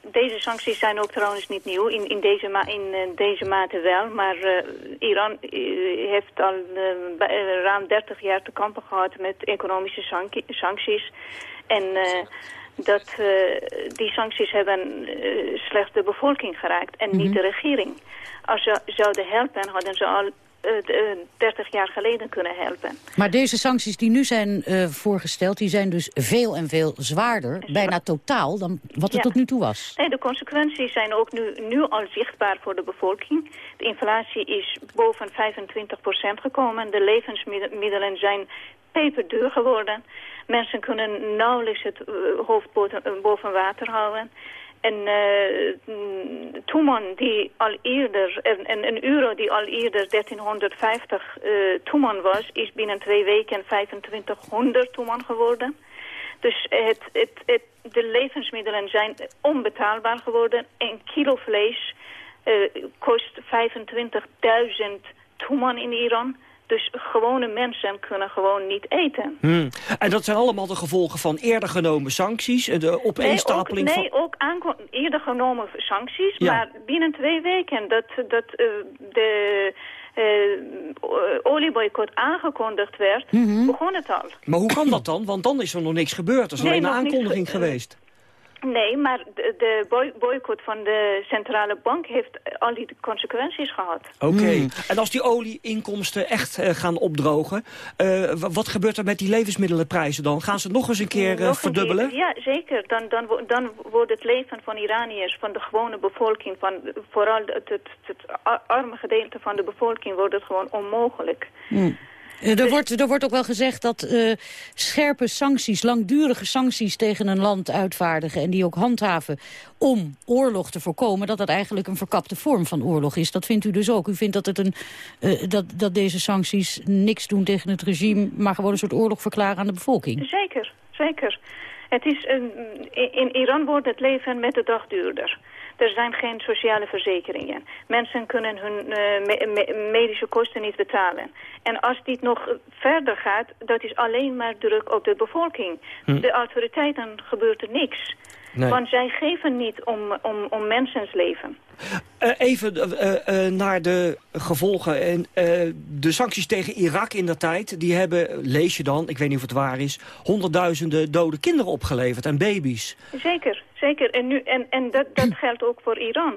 deze sancties zijn ook trouwens niet nieuw, in, in, deze, ma in eh, deze mate wel. Maar eh, Iran heeft al ruim 30 jaar te kampen gehad met economische sancties. En dat, eh, die sancties hebben eh, slechts de bevolking geraakt en niet de regering. Als ze zouden helpen, hadden ze al eh, d- eh, 30 jaar geleden kunnen helpen. Maar deze sancties die nu zijn voorgesteld, die zijn dus veel en veel zwaarder, bijna totaal, dan wat het Ja. tot nu toe was. Nee, de consequenties zijn ook nu, nu al zichtbaar voor de bevolking. De inflatie is boven 25% gekomen. De levensmiddelen zijn peperduur geworden. Mensen kunnen nauwelijks het eh, hoofd boven, eh, boven water houden. En toeman die al eerder, een, een- euro die al eerder 1350 eh toeman was, is binnen twee weken 2500 toeman geworden. Dus het, het, de levensmiddelen zijn onbetaalbaar geworden. Een kilo vlees kost 25.000 toeman in Iran. Dus gewone mensen kunnen gewoon niet eten. Hmm. En dat zijn allemaal de gevolgen van eerder genomen sancties... de opeenstapeling nee, van... ook, nee, ook eerder genomen sancties, Ja. maar binnen twee weken dat, dat eh, de o- olieboycott aangekondigd werd, Mhm. begon het al. Maar hoe kan dat dan? Want dan is er nog niks gebeurd. Er is Nee, alleen een aankondiging ge- geweest. Nee, maar de, de boy- boycott van de centrale bank heeft al die consequenties gehad. Oké. En als die olieinkomsten echt eh, gaan opdrogen... eh, wa- wat gebeurt er met die levensmiddelenprijzen dan? Gaan ze nog eens een keer eh, een verdubbelen? keer. Ja, zeker. Dan, dan, wo- dan wordt het leven van Iraniërs, van de gewone bevolking, van vooral het, het, het ar- arme gedeelte van de bevolking, wordt het gewoon onmogelijk. Hm. Eh, Er wordt, er wordt ook wel gezegd dat eh, scherpe sancties, langdurige sancties tegen een land uitvaardigen... en die ook handhaven om oorlog te voorkomen... dat dat eigenlijk een verkapte vorm van oorlog is. Dat vindt u dus ook. U vindt dat, het een, eh, dat, dat deze sancties niks doen tegen het regime... maar gewoon een soort oorlog verklaren aan de bevolking. Zeker, zeker. Het is, een- in in Iran wordt het leven met de dag duurder. Er zijn geen sociale verzekeringen. Mensen kunnen hun eh, me- me- medische kosten niet betalen. En als dit nog verder gaat, dat is alleen maar druk op de bevolking. Hm. De autoriteiten gebeurt er niks. Nee. Want zij geven niet om, om, om. Eh, even eh, eh, naar de gevolgen. En, de sancties tegen Irak in der tijd, die hebben, lees je dan, ik weet niet of het waar is... honderdduizenden dode kinderen opgeleverd en baby's. Zeker, zeker. En, nu, en, en dat, dat <clears throat> geldt ook voor Iran.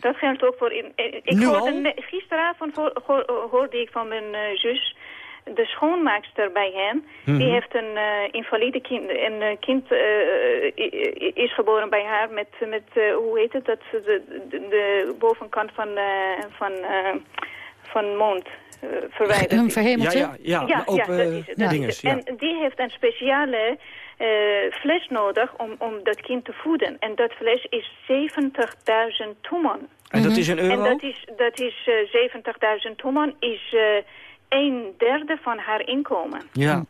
Dat geldt ook voor... Ik Nu hoorde, gisteravond hoor- hoor- hoorde ik van mijn zus... De schoonmaakster bij hen, die Mhm. heeft een eh, invalide kind, een eh, kind eh, is geboren bij haar met, met eh, hoe heet het, dat, de, de, de bovenkant van, eh, van, eh, van mond verwijderd. Een is. verhemelte? Ja, ja, ja, open dat is het. Dat is dinges, het. ja. En die heeft een speciale eh, fles nodig om, om dat kind te voeden. En dat fles is 70.000 toeman. En dat is in euro? En dat is, dat is eh 70.000 toeman is eh een derde van haar inkomen. Ja.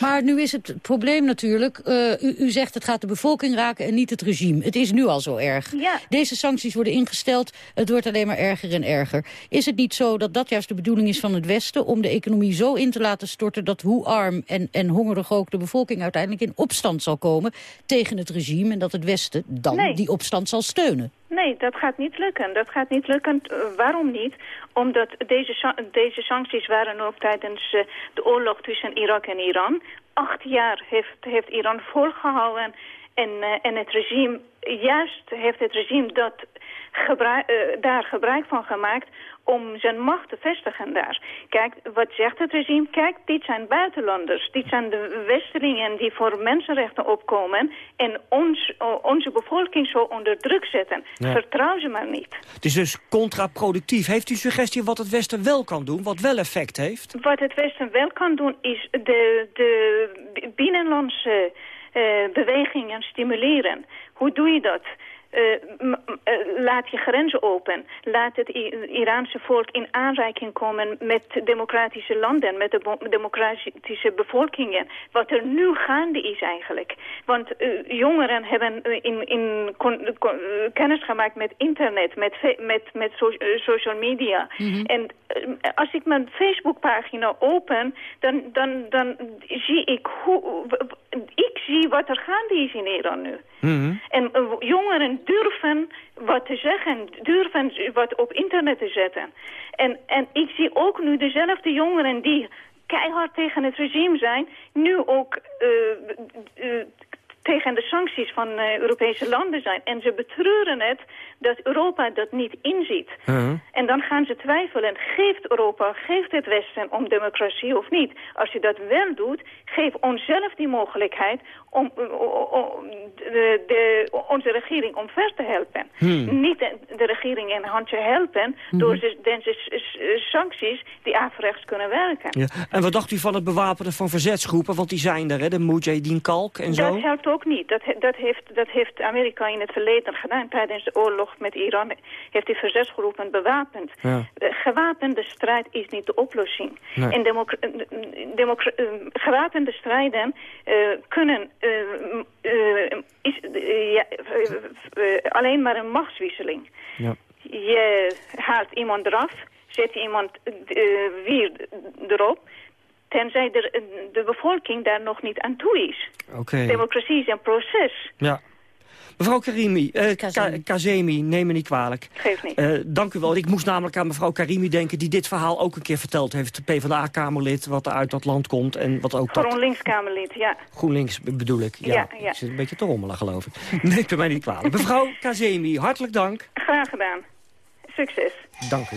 Maar nu is het probleem natuurlijk, eh, u, u zegt het gaat de bevolking raken en niet het regime. Het is nu al zo erg. Ja. Deze sancties worden ingesteld, het wordt alleen maar erger en erger. Is het niet zo dat dat juist de bedoeling is van het Westen... om de economie zo in te laten storten dat hoe arm en, en hongerig ook de bevolking... uiteindelijk in opstand zal komen tegen het regime... en dat het Westen dan Nee. die opstand zal steunen? Nee, dat gaat niet lukken. Dat gaat niet lukken. Eh, waarom niet? Omdat deze, deze sancties waren ook tijdens eh, de oorlog tussen Irak en Iran. Acht jaar heeft, heeft Iran volgehouden en, eh, en het regime, juist heeft het regime dat gebruik, eh, daar gebruik van gemaakt om zijn macht te vestigen daar. Kijk, wat zegt het regime? Kijk, dit zijn buitenlanders. Dit zijn de Westelingen die voor mensenrechten opkomen... en ons, o- onze bevolking zo onder druk zetten. Ja. Vertrouw ze maar niet. Het is dus contraproductief. Heeft u suggestie wat het Westen wel kan doen, wat wel effect heeft? Wat het Westen wel kan doen is de, de binnenlandse eh, bewegingen stimuleren. Hoe doe je dat? Eh, eh, laat je grenzen open. Laat het Iraanse volk in aanraking komen met democratische landen, met de democratische bevolkingen. Wat er nu gaande is eigenlijk. Want eh, jongeren hebben in, in kennis gemaakt met internet, met, met, met so- social media. En eh, als ik mijn Facebookpagina open, dan, dan, dan zie ik hoe... Ik zie wat er gaande is in Iran nu. En eh, jongeren durven wat te zeggen, durven wat op internet te zetten. En, en ik zie ook nu dezelfde jongeren die keihard tegen het regime zijn, nu ook eh, eh, tegen de sancties van eh, Europese landen zijn. En ze betreuren het dat Europa dat niet inziet. En dan gaan ze twijfelen, geeft Europa, geeft het Westen om democratie of niet? Als je dat wel doet, geef onszelf die mogelijkheid om, om- om de, de, onze regering omver te helpen. Hmm. Niet de, de regering een handje helpen door ze, deze sancties die averechts kunnen werken. Ja. En wat dacht u van het bewapenen van verzetsgroepen? Want die zijn er, hè? de Mujahideen Kalk en zo. Dat helpt ook niet. Dat, dat, heeft, dat heeft Amerika in het verleden gedaan. Tijdens de oorlog met Iran heeft die verzetsgroepen bewapend. Ja. Eh, gewapende strijd is niet de oplossing. Nee. En democra- eh, democra- eh, gewapende strijden eh, kunnen eh, eh, is eh, ja, eh, eh, alleen maar een machtswisseling. Ja. Je haalt iemand eraf, zet iemand eh, weer erop, tenzij de, de bevolking daar nog niet aan toe is. Oké. Democratie is een proces. Ja. Mevrouw Karimi, eh, Ka- Kazemi, neem me niet kwalijk. Geeft niet. Eh, dank u wel. Ik moest namelijk aan mevrouw Karimi denken... die dit verhaal ook een keer verteld heeft. De PvdA-kamerlid, wat uit dat land komt. En wat ook dat GroenLinks-Kamerlid, ja. GroenLinks be- bedoel ik. Ja, Ja, ja. Ik zit een beetje te rommelen, geloof ik. Neemt u mij niet kwalijk. Mevrouw Kazemi, hartelijk dank. Graag gedaan. Succes. Dank u.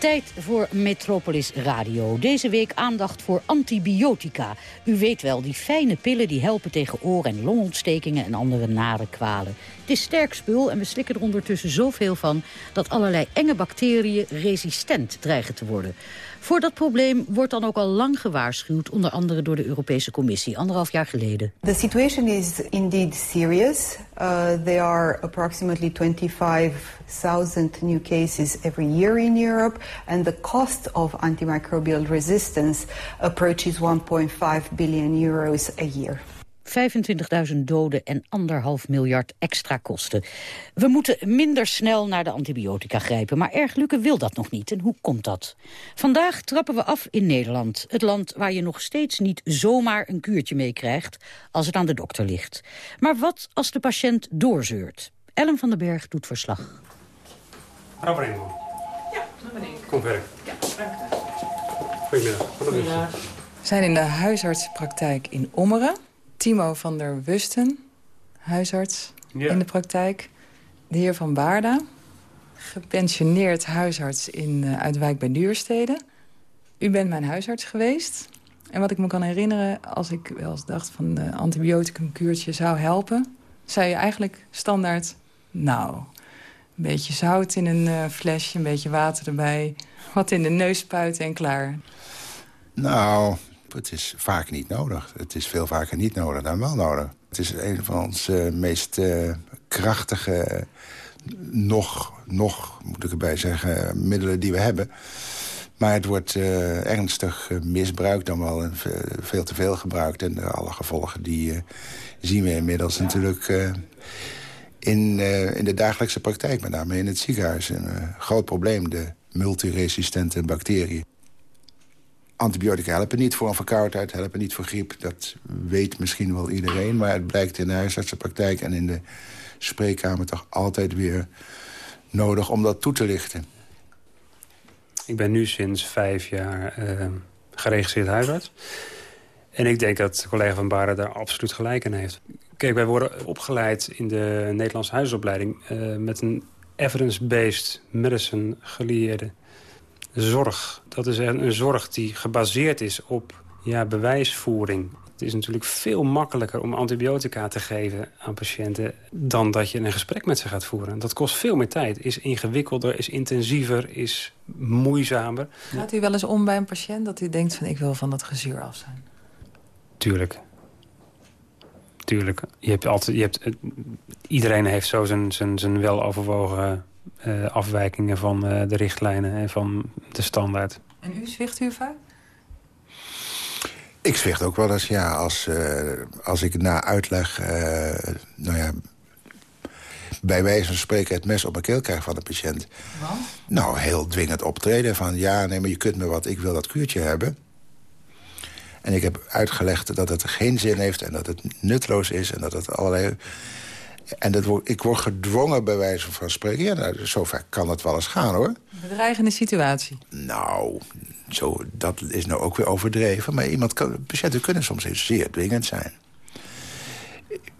Tijd voor Metropolis Radio. Deze week aandacht voor antibiotica. U weet wel, die fijne pillen die helpen tegen oor- en longontstekingen en andere nare kwalen. Het is sterk spul en we slikken er ondertussen zoveel van... dat allerlei enge bacteriën resistent dreigen te worden. Voor dat probleem wordt dan ook al lang gewaarschuwd... onder andere door de Europese Commissie, anderhalf jaar geleden. The situation is indeed serious. Uh, there are approximately 25,000 new cases every year in Europe, and the cost of antimicrobial resistance approaches 1.5 billion euros a year. 25.000 doden en anderhalf miljard extra kosten. We moeten minder snel naar de antibiotica grijpen, maar erg Lukke wil dat nog niet. En hoe komt dat? Vandaag trappen we af in Nederland. Het land waar je nog steeds niet zomaar een kuurtje mee krijgt als het aan de dokter ligt. Maar wat als de patiënt doorzeurt? Ellen van den Berg doet verslag. Mevrouw Brengman. Ja, dat ben ik. Kom verder. Ja, dank u. Goedemiddag. Goedemiddag. We zijn in de huisartsenpraktijk in Ommeren. Timo van der Wusten, huisarts Ja. in de praktijk. De heer Van Baarda, gepensioneerd huisarts in uh, Uitwijk bij Duurstede. U bent mijn huisarts geweest. En wat ik me kan herinneren, als ik wel eens dacht van de antibioticumkuurtje zou helpen... zei je eigenlijk standaard, nou, een beetje zout in een uh, flesje, een beetje water erbij... wat in de neus spuiten en klaar. Nou, het is vaak niet nodig. Het is veel vaker niet nodig dan wel nodig. Het is een van onze meest uh, krachtige, nog, nog, moet ik erbij zeggen, middelen die we hebben. Maar het wordt uh, ernstig misbruikt, dan wel en veel te veel gebruikt. En alle gevolgen die zien we inmiddels natuurlijk in, in de dagelijkse praktijk. Met name in het ziekenhuis. Een groot probleem, de multiresistente bacteriën. Antibiotica helpen niet voor een verkoudheid, helpen niet voor griep. Dat weet misschien wel iedereen, maar het blijkt in de huisartsenpraktijk... en in de spreekkamer toch altijd weer nodig om dat toe te lichten. Ik ben nu sinds vijf jaar uh, geregistreerd huisarts. En ik denk dat collega Van Baren daar absoluut gelijk in heeft. Kijk, wij worden opgeleid in de Nederlandse huisopleiding... Uh, met een evidence-based medicine gelieerde zorg. Dat is een zorg die gebaseerd is op ja, bewijsvoering. Het is natuurlijk veel makkelijker om antibiotica te geven aan patiënten... dan dat je een gesprek met ze gaat voeren. Dat kost veel meer tijd. Is ingewikkelder, is intensiever, is moeizamer. Gaat u wel eens om bij een patiënt dat u denkt van... ik wil van dat gezuur af zijn? Tuurlijk. Tuurlijk. Je hebt altijd, je hebt, iedereen heeft zo zijn, zijn, zijn weloverwogen afwijkingen van uh, de richtlijnen en van de standaard. En u zwicht u vaak? Ik zwicht ook wel eens, ja. Als, uh, als ik na uitleg, nou ja, bij wijze van spreken het mes op mijn keel krijg van de patiënt. Wat? Nou, heel dwingend optreden van ja, nee, maar je kunt me wat, ik wil dat kuurtje hebben. En ik heb uitgelegd dat het geen zin heeft en dat het nutteloos is en dat het allerlei en dat word, ik word gedwongen bij wijze van spreken. Ja, nou, zover kan het wel eens gaan, hoor. Bedreigende situatie. Nou, zo, dat is nou ook weer overdreven. Maar iemand kan, patiënten kunnen soms zeer dwingend zijn.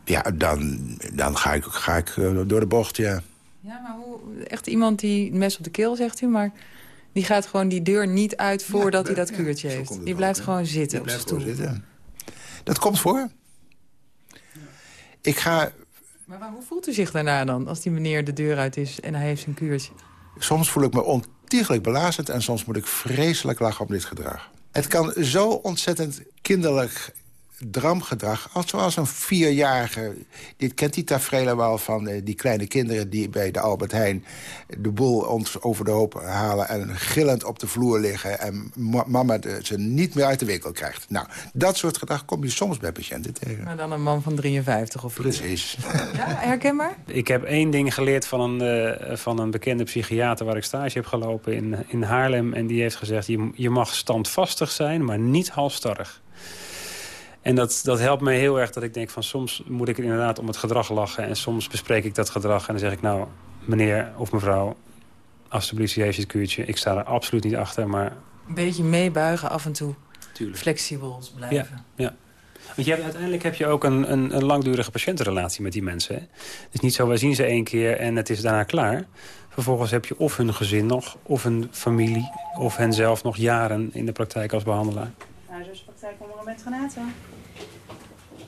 Ja, dan, dan ga ik, ga ik door de bocht, ja. Ja, maar hoe, echt iemand die mes op de keel, zegt u, maar... die gaat gewoon die deur niet uit voordat ja, hij dat kuurtje ja, heeft. Die blijft ook, gewoon zitten die op zijn stoel. Zitten. Dat komt voor. Ik ga maar hoe voelt u zich daarna dan, als die meneer de deur uit is en hij heeft zijn kuurtje? Soms voel ik me ontiegelijk belazend en soms moet ik vreselijk lachen om dit gedrag. Het kan zo ontzettend kinderlijk dramgedrag. Als zoals een vierjarige... Dit kent die tafereel wel van eh, die kleine kinderen... die bij de Albert Heijn de boel ons over de hoop halen... en gillend op de vloer liggen... en ma- mama de- ze niet meer uit de winkel krijgt. Nou, dat soort gedrag kom je soms bij patiënten tegen. Maar dan een man van 53 of Precies. Ja, herkenbaar? Ik heb één ding geleerd van een, eh, van een bekende psychiater... waar ik stage heb gelopen in, in Haarlem. En die heeft gezegd, je, je mag standvastig zijn, maar niet halstarrig. En dat, dat helpt mij heel erg dat ik denk van soms moet ik inderdaad om het gedrag lachen. En soms bespreek ik dat gedrag en dan zeg ik nou, meneer of mevrouw... alsjeblieft, heeft het kuurtje. Ik sta er absoluut niet achter, maar Een beetje meebuigen af en toe. Tuurlijk. Flexibel blijven. Ja, ja. Want je hebt, uiteindelijk heb je ook een, een, een langdurige patiëntenrelatie met die mensen. Hè? Het is niet zo, wij zien ze één keer en het is daarna klaar. Vervolgens heb je of hun gezin nog, of hun familie... of hen zelf nog jaren in de praktijk als behandelaar. Onder met Renate.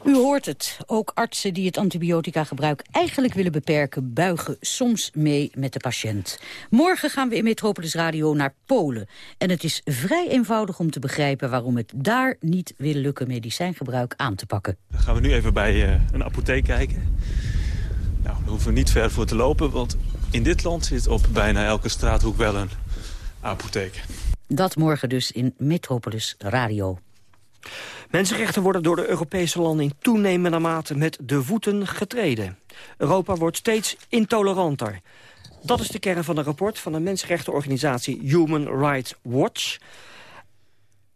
U hoort het. Ook artsen die het antibiotica-gebruik eigenlijk willen beperken... buigen soms mee met de patiënt. Morgen gaan we in Metropolis Radio naar Polen. En het is vrij eenvoudig om te begrijpen... waarom het daar niet wil lukken medicijngebruik aan te pakken. Dan gaan we nu even bij eh, een apotheek kijken. Nou, daar hoeven we niet ver voor te lopen, want in dit land zit op bijna elke straathoek wel een apotheek. Dat morgen dus in Metropolis Radio. Mensenrechten worden door de Europese landen in toenemende mate met de voeten getreden. Europa wordt steeds intoleranter. Dat is de kern van een rapport van de mensenrechtenorganisatie Human Rights Watch.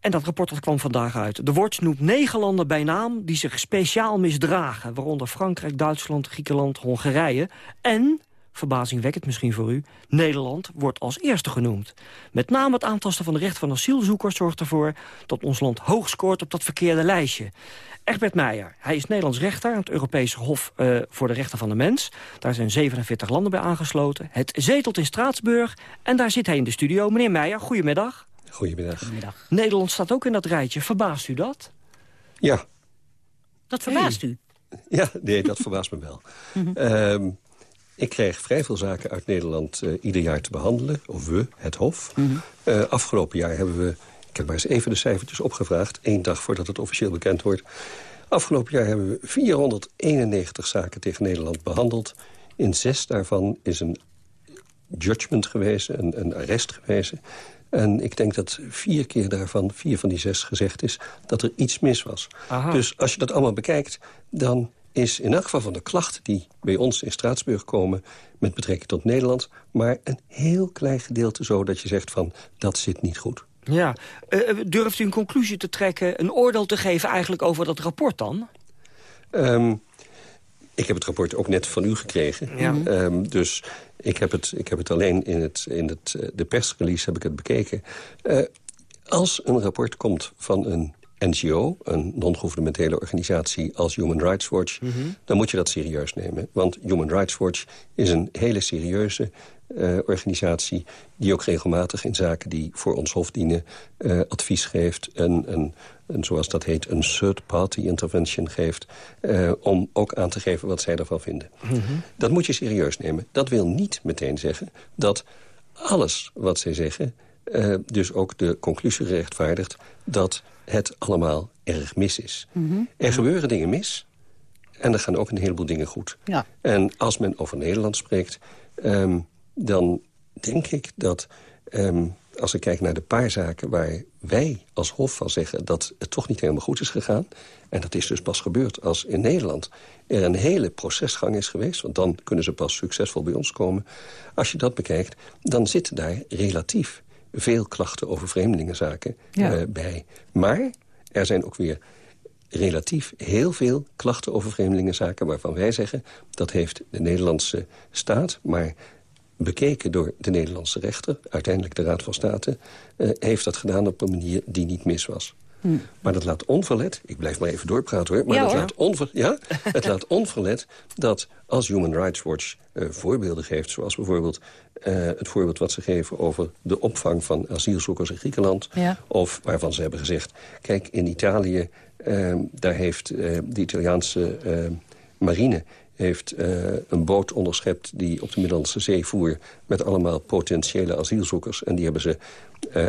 En dat rapport dat kwam vandaag uit. De Watch noemt negen landen bij naam die zich speciaal misdragen... waaronder Frankrijk, Duitsland, Griekenland, Hongarije... en, verbazingwekkend misschien voor u, Nederland wordt als eerste genoemd. Met name het aantasten van de rechten van asielzoekers zorgt ervoor... dat ons land hoog scoort op dat verkeerde lijstje. Egbert Meijer, hij is Nederlands rechter... aan het Europese Hof eh, voor de Rechten van de Mens. Daar zijn 47 landen bij aangesloten. Het zetelt in Straatsburg en daar zit hij in de studio. Meneer Meijer, goedemiddag. Goedemiddag. Nederland staat ook in dat rijtje. Verbaast u dat? Ja. Dat verbaast u? Ja, nee, dat verbaast me wel. <laughs> Ehm, ik krijg vrij veel zaken uit Nederland eh, ieder jaar te behandelen. Of we, het Hof. Eh, afgelopen jaar hebben we, ik heb maar eens even de cijfertjes opgevraagd. één dag voordat het officieel bekend wordt. Afgelopen jaar hebben we 491 zaken tegen Nederland behandeld. In zes daarvan is een judgment gewezen, een, een arrest gewezen. En ik denk dat vier keer daarvan, vier van die zes gezegd is... dat er iets mis was. Aha. Dus als je dat allemaal bekijkt... dan is in elk geval van de klachten die bij ons in Straatsburg komen... met betrekking tot Nederland... maar een heel klein gedeelte zo dat je zegt van... dat zit niet goed. Ja. Eh, durft u een conclusie te trekken, een oordeel te geven eigenlijk over dat rapport dan? Ehm, ik heb het rapport ook net van u gekregen. Ja. Ehm, dus ik heb het, ik heb het alleen in, het, in het, eh, de persrelease heb ik het bekeken. Eh, als een rapport komt van een NGO, een non-governementele organisatie als Human Rights Watch... dan moet je dat serieus nemen. Want Human Rights Watch is een hele serieuze eh, organisatie... die ook regelmatig in zaken die voor ons hof dienen eh, advies geeft... En, en, en zoals dat heet, een third-party intervention geeft... eh, om ook aan te geven wat zij ervan vinden. Dat moet je serieus nemen. Dat wil niet meteen zeggen dat alles wat zij zeggen... dus ook de conclusie rechtvaardigt dat het allemaal erg mis is. Er gebeuren dingen mis en er gaan ook een heleboel dingen goed. Ja. En als men over Nederland spreekt, ehm, dan denk ik dat... ehm, als ik kijk naar de paar zaken waar wij als Hof van zeggen... dat het toch niet helemaal goed is gegaan... en dat is dus pas gebeurd als in Nederland er een hele procesgang is geweest... want dan kunnen ze pas succesvol bij ons komen. Als je dat bekijkt, dan zitten daar relatief veel klachten over vreemdelingenzaken Ja. eh, bij. Maar er zijn ook weer relatief heel veel klachten over vreemdelingenzaken... waarvan wij zeggen, dat heeft de Nederlandse staat... maar bekeken door de Nederlandse rechter, uiteindelijk de Raad van State... eh, heeft dat gedaan op een manier die niet mis was. Maar dat laat onverlet, ik blijf maar even doorpraten hoor... maar Ja, dat hoor. laat, onver, ja, het laat onverlet dat als Human Rights Watch eh, voorbeelden geeft... zoals bijvoorbeeld eh, het voorbeeld wat ze geven over de opvang van asielzoekers in Griekenland... Ja. of waarvan ze hebben gezegd, kijk, in Italië... eh, daar heeft eh, de Italiaanse eh, marine heeft een boot onderschept die op de Middellandse Zee voer... met allemaal potentiële asielzoekers. En die hebben ze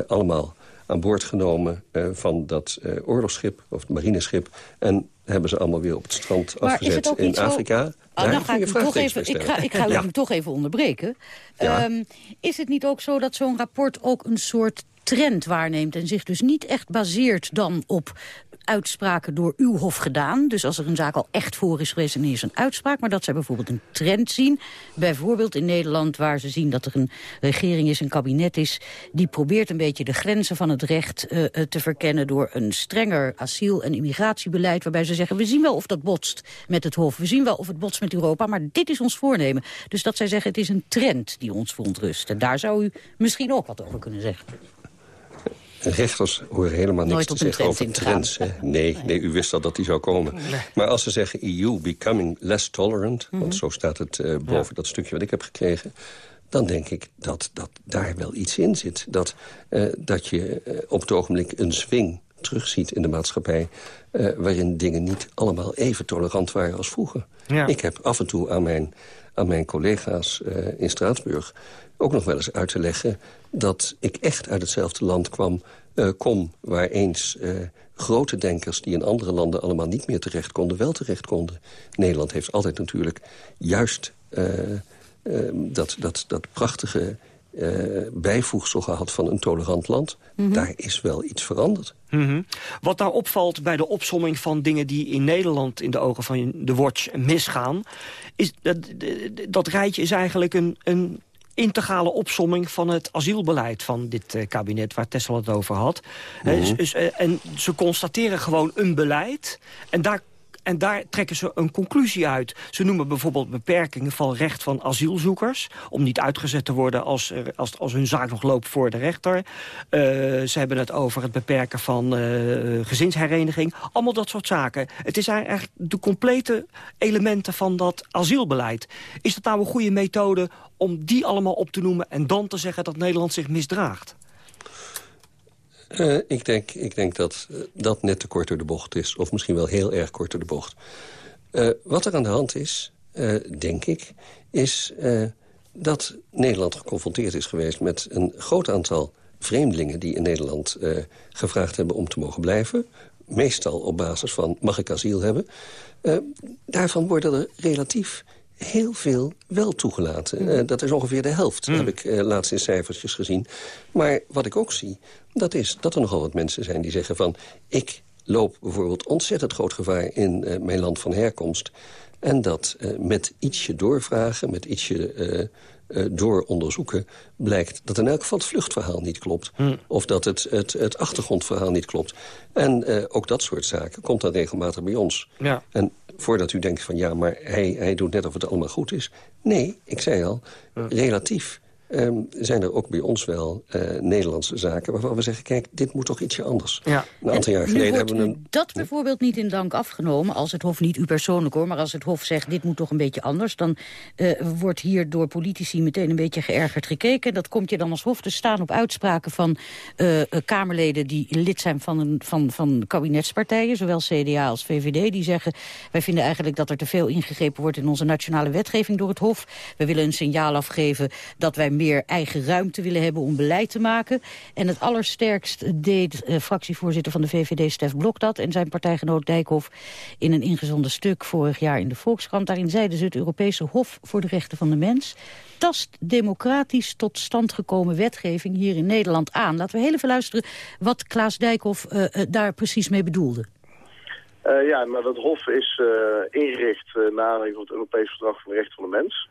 allemaal aan boord genomen van dat oorlogsschip, of het marineschip... en hebben ze allemaal weer op het strand afgezet in Afrika. Oh, ga ik, toch even, ik ga, ik ga hem toch even onderbreken. Ehm, is het niet ook zo dat zo'n rapport ook een soort trend waarneemt... en zich dus niet echt baseert dan op uitspraken door uw hof gedaan. Dus als er een zaak al echt voor is geweest is een uitspraak. Maar dat zij bijvoorbeeld een trend zien. Bijvoorbeeld in Nederland waar ze zien dat er een regering is, een kabinet is. Die probeert een beetje de grenzen van het recht uh, te verkennen door een strenger asiel- en immigratiebeleid. Waarbij ze zeggen we zien wel of dat botst met het hof. We zien wel of het botst met Europa. Maar dit is ons voornemen. Dus dat zij zeggen het is een trend die ons verontrust. En daar zou u misschien ook wat over kunnen zeggen. Rechters horen helemaal niks te zeggen over trends. Nee, nee, u wist al dat die zou komen. Maar als ze zeggen EU becoming less tolerant... want mhm. zo staat het uh, boven dat stukje wat ik heb gekregen... dan denk ik dat, dat daar wel iets in zit. Dat, uh, dat je uh, op het ogenblik een swing terugziet in de maatschappij... waarin dingen niet allemaal even tolerant waren als vroeger. Ja. Ik heb af en toe aan mijn, aan mijn collega's in Straatsburg ook nog wel eens uit te leggen... dat ik echt uit hetzelfde land kwam, uh, kom... waar eens uh, grote denkers die in andere landen allemaal niet meer terecht konden... wel terecht konden. Nederland heeft altijd natuurlijk juist dat, dat, dat prachtige bijvoegsel gehad van een tolerant land. Mm -hmm. Daar is wel iets veranderd. Mm -hmm. Wat daar opvalt bij de opsomming van dingen die in Nederland... in de ogen van de Watch misgaan... is dat, dat rijtje is eigenlijk een, een integrale opsomming van het asielbeleid van dit uh, kabinet... waar Tessel het over had. Mm -hmm. dus, uh, en ze constateren gewoon een beleid... en daar en daar trekken ze een conclusie uit. Ze noemen bijvoorbeeld beperkingen van recht van asielzoekers... om niet uitgezet te worden als, als, als hun zaak nog loopt voor de rechter. Uh, ze hebben het over het beperken van uh, gezinshereniging. Allemaal dat soort zaken. Het is eigenlijk de complete elementen van dat asielbeleid. Is dat nou een goede methode om die allemaal op te noemen... en dan te zeggen dat Nederland zich misdraagt? Uh, ik, denk, ik denk dat uh, dat net te kort door de bocht is. Of misschien wel heel erg kort door de bocht. Uh, wat er aan de hand is, denk ik, is dat Nederland geconfronteerd is geweest... met een groot aantal vreemdelingen die in Nederland gevraagd hebben om te mogen blijven. Meestal op basis van mag ik asiel hebben. daarvan worden er relatief heel veel wel toegelaten. Uh, dat is ongeveer de helft, mm. heb ik uh, laatst in cijfertjes gezien. Maar wat ik ook zie, dat is dat er nogal wat mensen zijn die zeggen van... ik loop bijvoorbeeld ontzettend groot gevaar in uh, mijn land van herkomst... en dat met ietsje doorvragen, met ietsje dooronderzoeken... blijkt dat in elk geval het vluchtverhaal niet klopt. Mm. Of dat het, het, het achtergrondverhaal niet klopt. En ook dat soort zaken komt dan regelmatig bij ons. Ja. En voordat u denkt van ja, maar hij, hij doet net of het allemaal goed is. Nee, ik zei al, relatief Um, zijn er ook bij ons wel uh, Nederlandse zaken... waarvan we zeggen, kijk, dit moet toch ietsje anders. Ja. Een aantal jaar geleden hebben we een... dat bijvoorbeeld niet in dank afgenomen... als het Hof, niet u persoonlijk hoor... maar als het Hof zegt, dit moet toch een beetje anders... dan uh, wordt hier door politici meteen een beetje geërgerd gekeken. Dat komt je dan als Hof te staan op uitspraken van uh, Kamerleden... die lid zijn van, een, van, van kabinetspartijen, zowel CDA als VVD... die zeggen, wij vinden eigenlijk dat er te veel ingegrepen wordt... in onze nationale wetgeving door het Hof. We willen een signaal afgeven dat wij meer eigen ruimte willen hebben om beleid te maken. En het allersterkst deed uh, fractievoorzitter van de VVD, Stef Blok dat... en zijn partijgenoot Dijkhoff in een ingezonden stuk vorig jaar in de Volkskrant. Daarin zeiden ze het Europese Hof voor de Rechten van de Mens tast democratisch tot stand gekomen wetgeving hier in Nederland aan. Laten we heel even luisteren wat Klaas Dijkhoff uh, uh, daar precies mee bedoelde. Uh, ja, maar dat hof is ingericht naar aanleiding het Europees Verdrag van de Rechten van de Mens.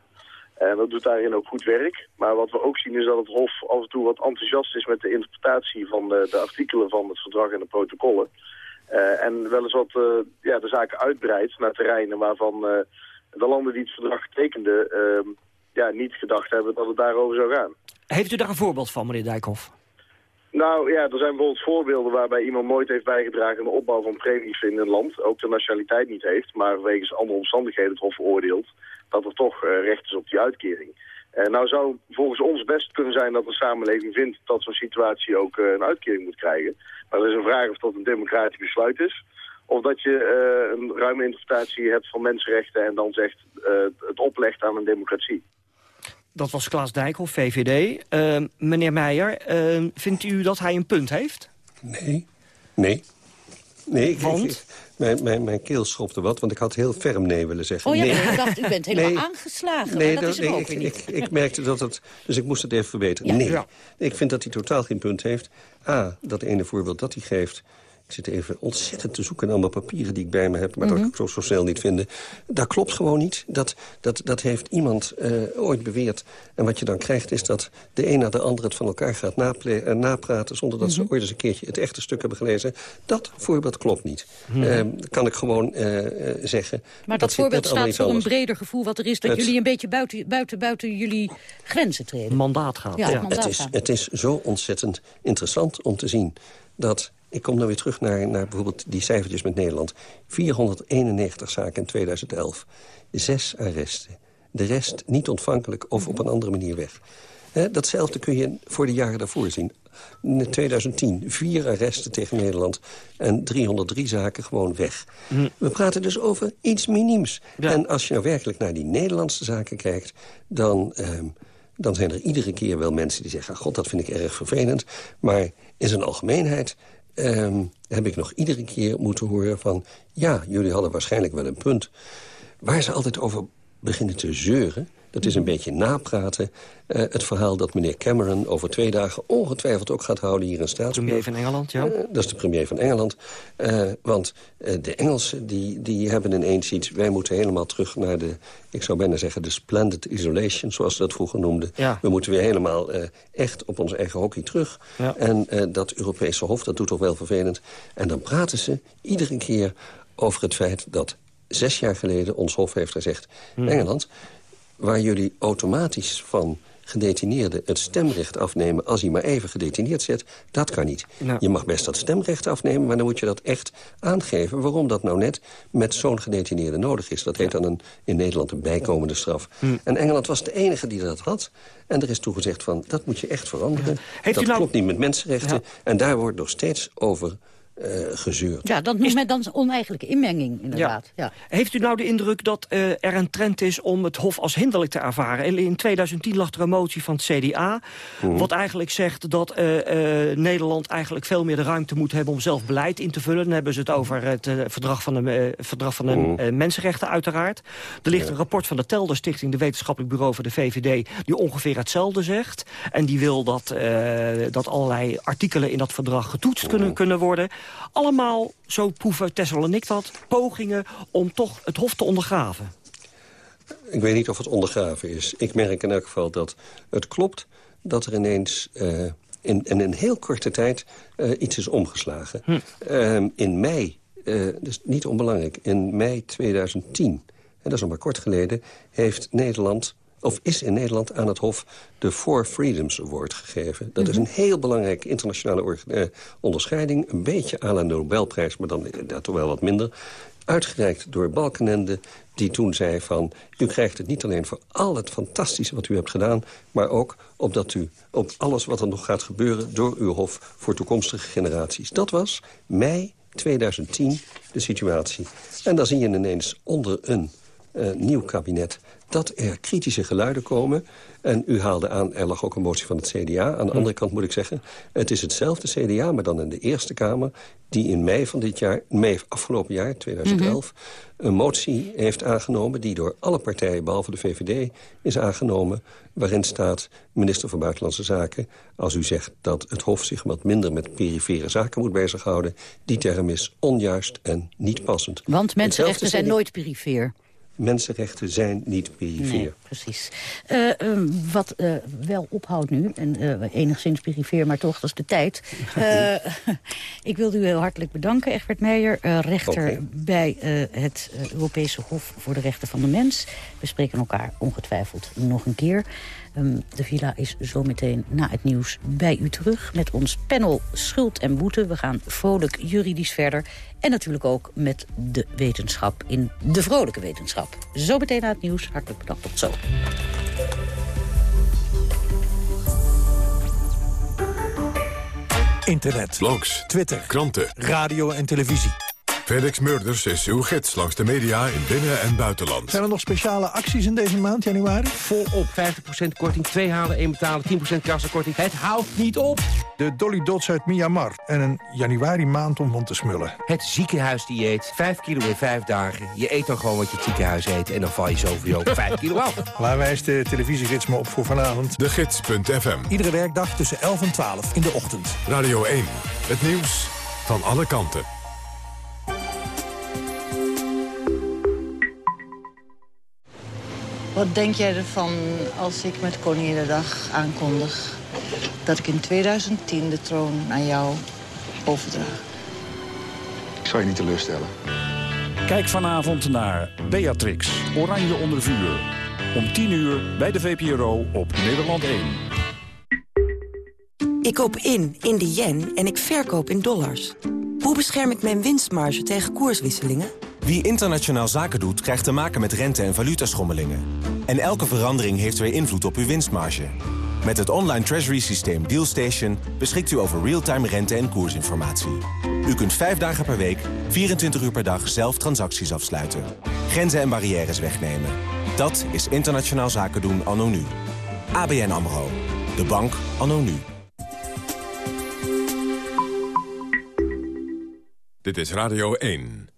En dat doet daarin ook goed werk. Maar wat we ook zien is dat het Hof af en toe wat enthousiast is met de interpretatie van de, de artikelen van het verdrag en de protocollen. Uh, en wel eens wat uh, ja, de zaken uitbreidt naar terreinen waarvan uh, de landen die het verdrag tekenden ehm, ja, niet gedacht hebben dat het daarover zou gaan. Heeft u daar een voorbeeld van, meneer Dijkhoff? Nou ja, er zijn bijvoorbeeld voorbeelden waarbij iemand nooit heeft bijgedragen aan de opbouw van premies in een land. Ook de nationaliteit niet heeft, maar wegens andere omstandigheden het Hof veroordeelt dat er toch uh, recht is op die uitkering. Uh, nou zou volgens ons best kunnen zijn dat de samenleving vindt dat zo'n situatie ook uh, een uitkering moet krijgen. Maar er is een vraag of dat een democratisch besluit is. Of dat je een ruime interpretatie hebt van mensenrechten en dan zegt het oplegt aan een democratie. Dat was Klaas Dijkhoff, VVD. Uh, meneer Meijer, uh, vindt u dat hij een punt heeft? Nee. Nee. Nee, ik, Want? ik- mijn, mijn, mijn keel schopte wat, want ik had heel ferm nee willen zeggen. Oh ja, nee. maar ik dacht, u bent <laughs> helemaal Nee. aangeslagen. Nee, dat is nee, ik, niet. ik, ik merkte dat het... Dus ik moest het even verbeteren. Ja. nee, Ja. ik vind dat hij totaal geen punt heeft. A, dat ene voorbeeld dat hij geeft... Ik zit even ontzettend te zoeken naar allemaal papieren die ik bij me heb... maar dat Mhm. kan ik zo, snel niet vinden. Dat klopt gewoon niet. Dat, dat, dat heeft iemand eh, ooit beweerd. En wat je dan krijgt is dat de een na de ander het van elkaar gaat naple- eh, napraten... zonder dat Mhm. ze ooit eens een keertje het echte stuk hebben gelezen. Dat voorbeeld klopt niet. Mhm. Eh, kan ik gewoon eh, zeggen. Maar dat voorbeeld staat voor een breder gevoel wat er is... dat Het- jullie een beetje buiten, buiten, buiten jullie grenzen treden. Mandaat gaat. Ja, het mandaat het, is, gaan. het is zo ontzettend interessant om te zien dat... Ik kom dan weer terug naar, naar bijvoorbeeld die cijfertjes met Nederland. 491 zaken in 2011. Zes arresten. De rest niet ontvankelijk of op een andere manier weg. Datzelfde kun je voor de jaren daarvoor zien. In 2010 vier arresten tegen Nederland en 303 zaken gewoon weg. We praten dus over iets minims. En als je nou werkelijk naar die Nederlandse zaken kijkt... dan, ehm, dan zijn er iedere keer wel mensen die zeggen... "Ah, god, dat vind ik erg vervelend. Maar in zijn algemeenheid ehm, heb ik nog iedere keer moeten horen van... ja, jullie hadden waarschijnlijk wel een punt. Waar ze altijd over beginnen te zeuren... dat is een beetje napraten. Eh, het verhaal dat meneer Cameron over twee dagen... ongetwijfeld ook gaat houden hier in Straatsburg. Premier van Engeland, ja. Eh, dat is de premier van Engeland. Eh, want de Engelsen die, die hebben ineens iets... wij moeten helemaal terug naar de, ik zou bijna zeggen... de splendid isolation, zoals ze dat vroeger noemden. Ja. We moeten weer helemaal echt op ons eigen hockey terug. Ja. En dat Europese Hof, dat doet toch wel vervelend. En dan praten ze iedere keer over het feit dat zes jaar geleden... ons Hof heeft gezegd, Hmm. Engeland... waar jullie automatisch van gedetineerden het stemrecht afnemen... als hij maar even gedetineerd zit, dat kan niet. Je mag best dat stemrecht afnemen, maar dan moet je dat echt aangeven... waarom dat nou net met zo'n gedetineerde nodig is. Dat heet dan een, in Nederland een bijkomende straf. En Engeland was de enige die dat had. En er is toegezegd van, dat moet je echt veranderen. Dat nou- klopt niet met mensenrechten. En daar wordt nog steeds over eh, gezeurd. Ja, dat noemt men dan oneigenlijke inmenging, inderdaad. Ja. Heeft u nou de indruk dat eh, er een trend is om het Hof als hinderlijk te ervaren? In- In 2010 lag er een motie van het CDA... Mhm. wat eigenlijk zegt dat eh, eh, Nederland eigenlijk veel meer de ruimte moet hebben... om zelf beleid in te vullen. Dan hebben ze het over het eh, verdrag van de, verdrag van de eh, mensenrechten uiteraard. Er ligt een rapport van de Telder Stichting... de wetenschappelijk bureau voor de VVD... die ongeveer hetzelfde zegt. En die wil dat, eh, dat allerlei artikelen in dat verdrag getoetst kunnen, kunnen worden. Allemaal, zo proeven Tessel en ik dat, pogingen om toch het Hof te ondergraven. Ik weet niet of het ondergraven is. Ik merk in elk geval dat het klopt dat er ineens eh, in, in een heel korte tijd eh, iets is omgeslagen. Ehm, in mei, dus niet onbelangrijk, in mei 2010, en dat is nog maar kort geleden... heeft Nederland, of is in Nederland aan het Hof de Four Freedoms Award gegeven. Dat is een heel belangrijke internationale eh, onderscheiding. Een beetje à la Nobelprijs, maar dan inderdaad toch wel wat minder uitgereikt door Balkenende... die toen zei van, u krijgt het niet alleen voor al het fantastische wat u hebt gedaan... maar ook omdat u op alles wat er nog gaat gebeuren door uw hof... voor toekomstige generaties. Dat was mei 2010 de situatie. En dan zie je ineens onder een eh, nieuw kabinet dat er kritische geluiden komen. En u haalde aan, er lag ook een motie van het CDA. Aan de andere kant moet ik zeggen, het is hetzelfde CDA... maar dan in de Eerste Kamer, die in mei van dit jaar... mei afgelopen jaar, 2011, een motie heeft aangenomen... die door alle partijen, behalve de VVD, is aangenomen... waarin staat, minister van Buitenlandse Zaken... als u zegt dat het Hof zich wat minder met perifere zaken moet bezighouden... die term is onjuist en niet passend. Want mensenrechten zijn nooit perifeer. Mensenrechten zijn niet perifeer. Nee, precies. Eh, ehm, wat eh, wel ophoudt nu, en eh, enigszins perifeer, maar toch, dat is de tijd. <laughs> <laughs> Ik wil u heel hartelijk bedanken, Egbert Meijer, rechter bij het Europese Hof voor de Rechten van de Mens. We spreken elkaar ongetwijfeld nog een keer. Ehm, de villa is zometeen na het nieuws bij u terug met ons panel Schuld en Boete. We gaan vrolijk juridisch verder. En natuurlijk ook met de wetenschap in de vrolijke wetenschap. Zo meteen na het nieuws. Hartelijk bedankt. Tot zo. Internet, blogs, Twitter, kranten, radio en televisie. Felix Murders is uw gids langs de media in binnen- en buitenland. Zijn er nog speciale acties in deze maand, januari? Volop 50% korting, 2 halen, 1 betalen, 10% kassenkorting. Het houdt niet op. De Dolly Dots uit Myanmar en een januari maand om van te smullen. Het ziekenhuisdieet. 5 kilo in 5 dagen. Je eet dan gewoon wat je het ziekenhuis eet en dan val je sowieso 5 kilo af. <laughs> Waar wijst de televisiegids me op voor vanavond? De Gids.fm. Iedere werkdag tussen 11 en 12 in de ochtend. Radio 1. Het nieuws van alle kanten. Wat denk jij ervan als ik met Koninginnedag aankondig... dat ik in 2010 de troon aan jou overdraag? Ik zal je niet teleurstellen. Kijk vanavond naar Beatrix, Oranje onder vuur. Om 10 uur bij de VPRO op Nederland 1. Ik koop in, in de yen en ik verkoop in dollars. Hoe bescherm ik mijn winstmarge tegen koerswisselingen? Wie internationaal zaken doet, krijgt te maken met rente- en valutaschommelingen. En elke verandering heeft weer invloed op uw winstmarge. Met het online treasury systeem DealStation beschikt u over real-time rente- en koersinformatie. U kunt vijf dagen per week, 24 uur per dag zelf transacties afsluiten. Grenzen en barrières wegnemen. Dat is internationaal zaken doen anno nu. ABN AMRO. De bank anno nu. Dit is Radio 1.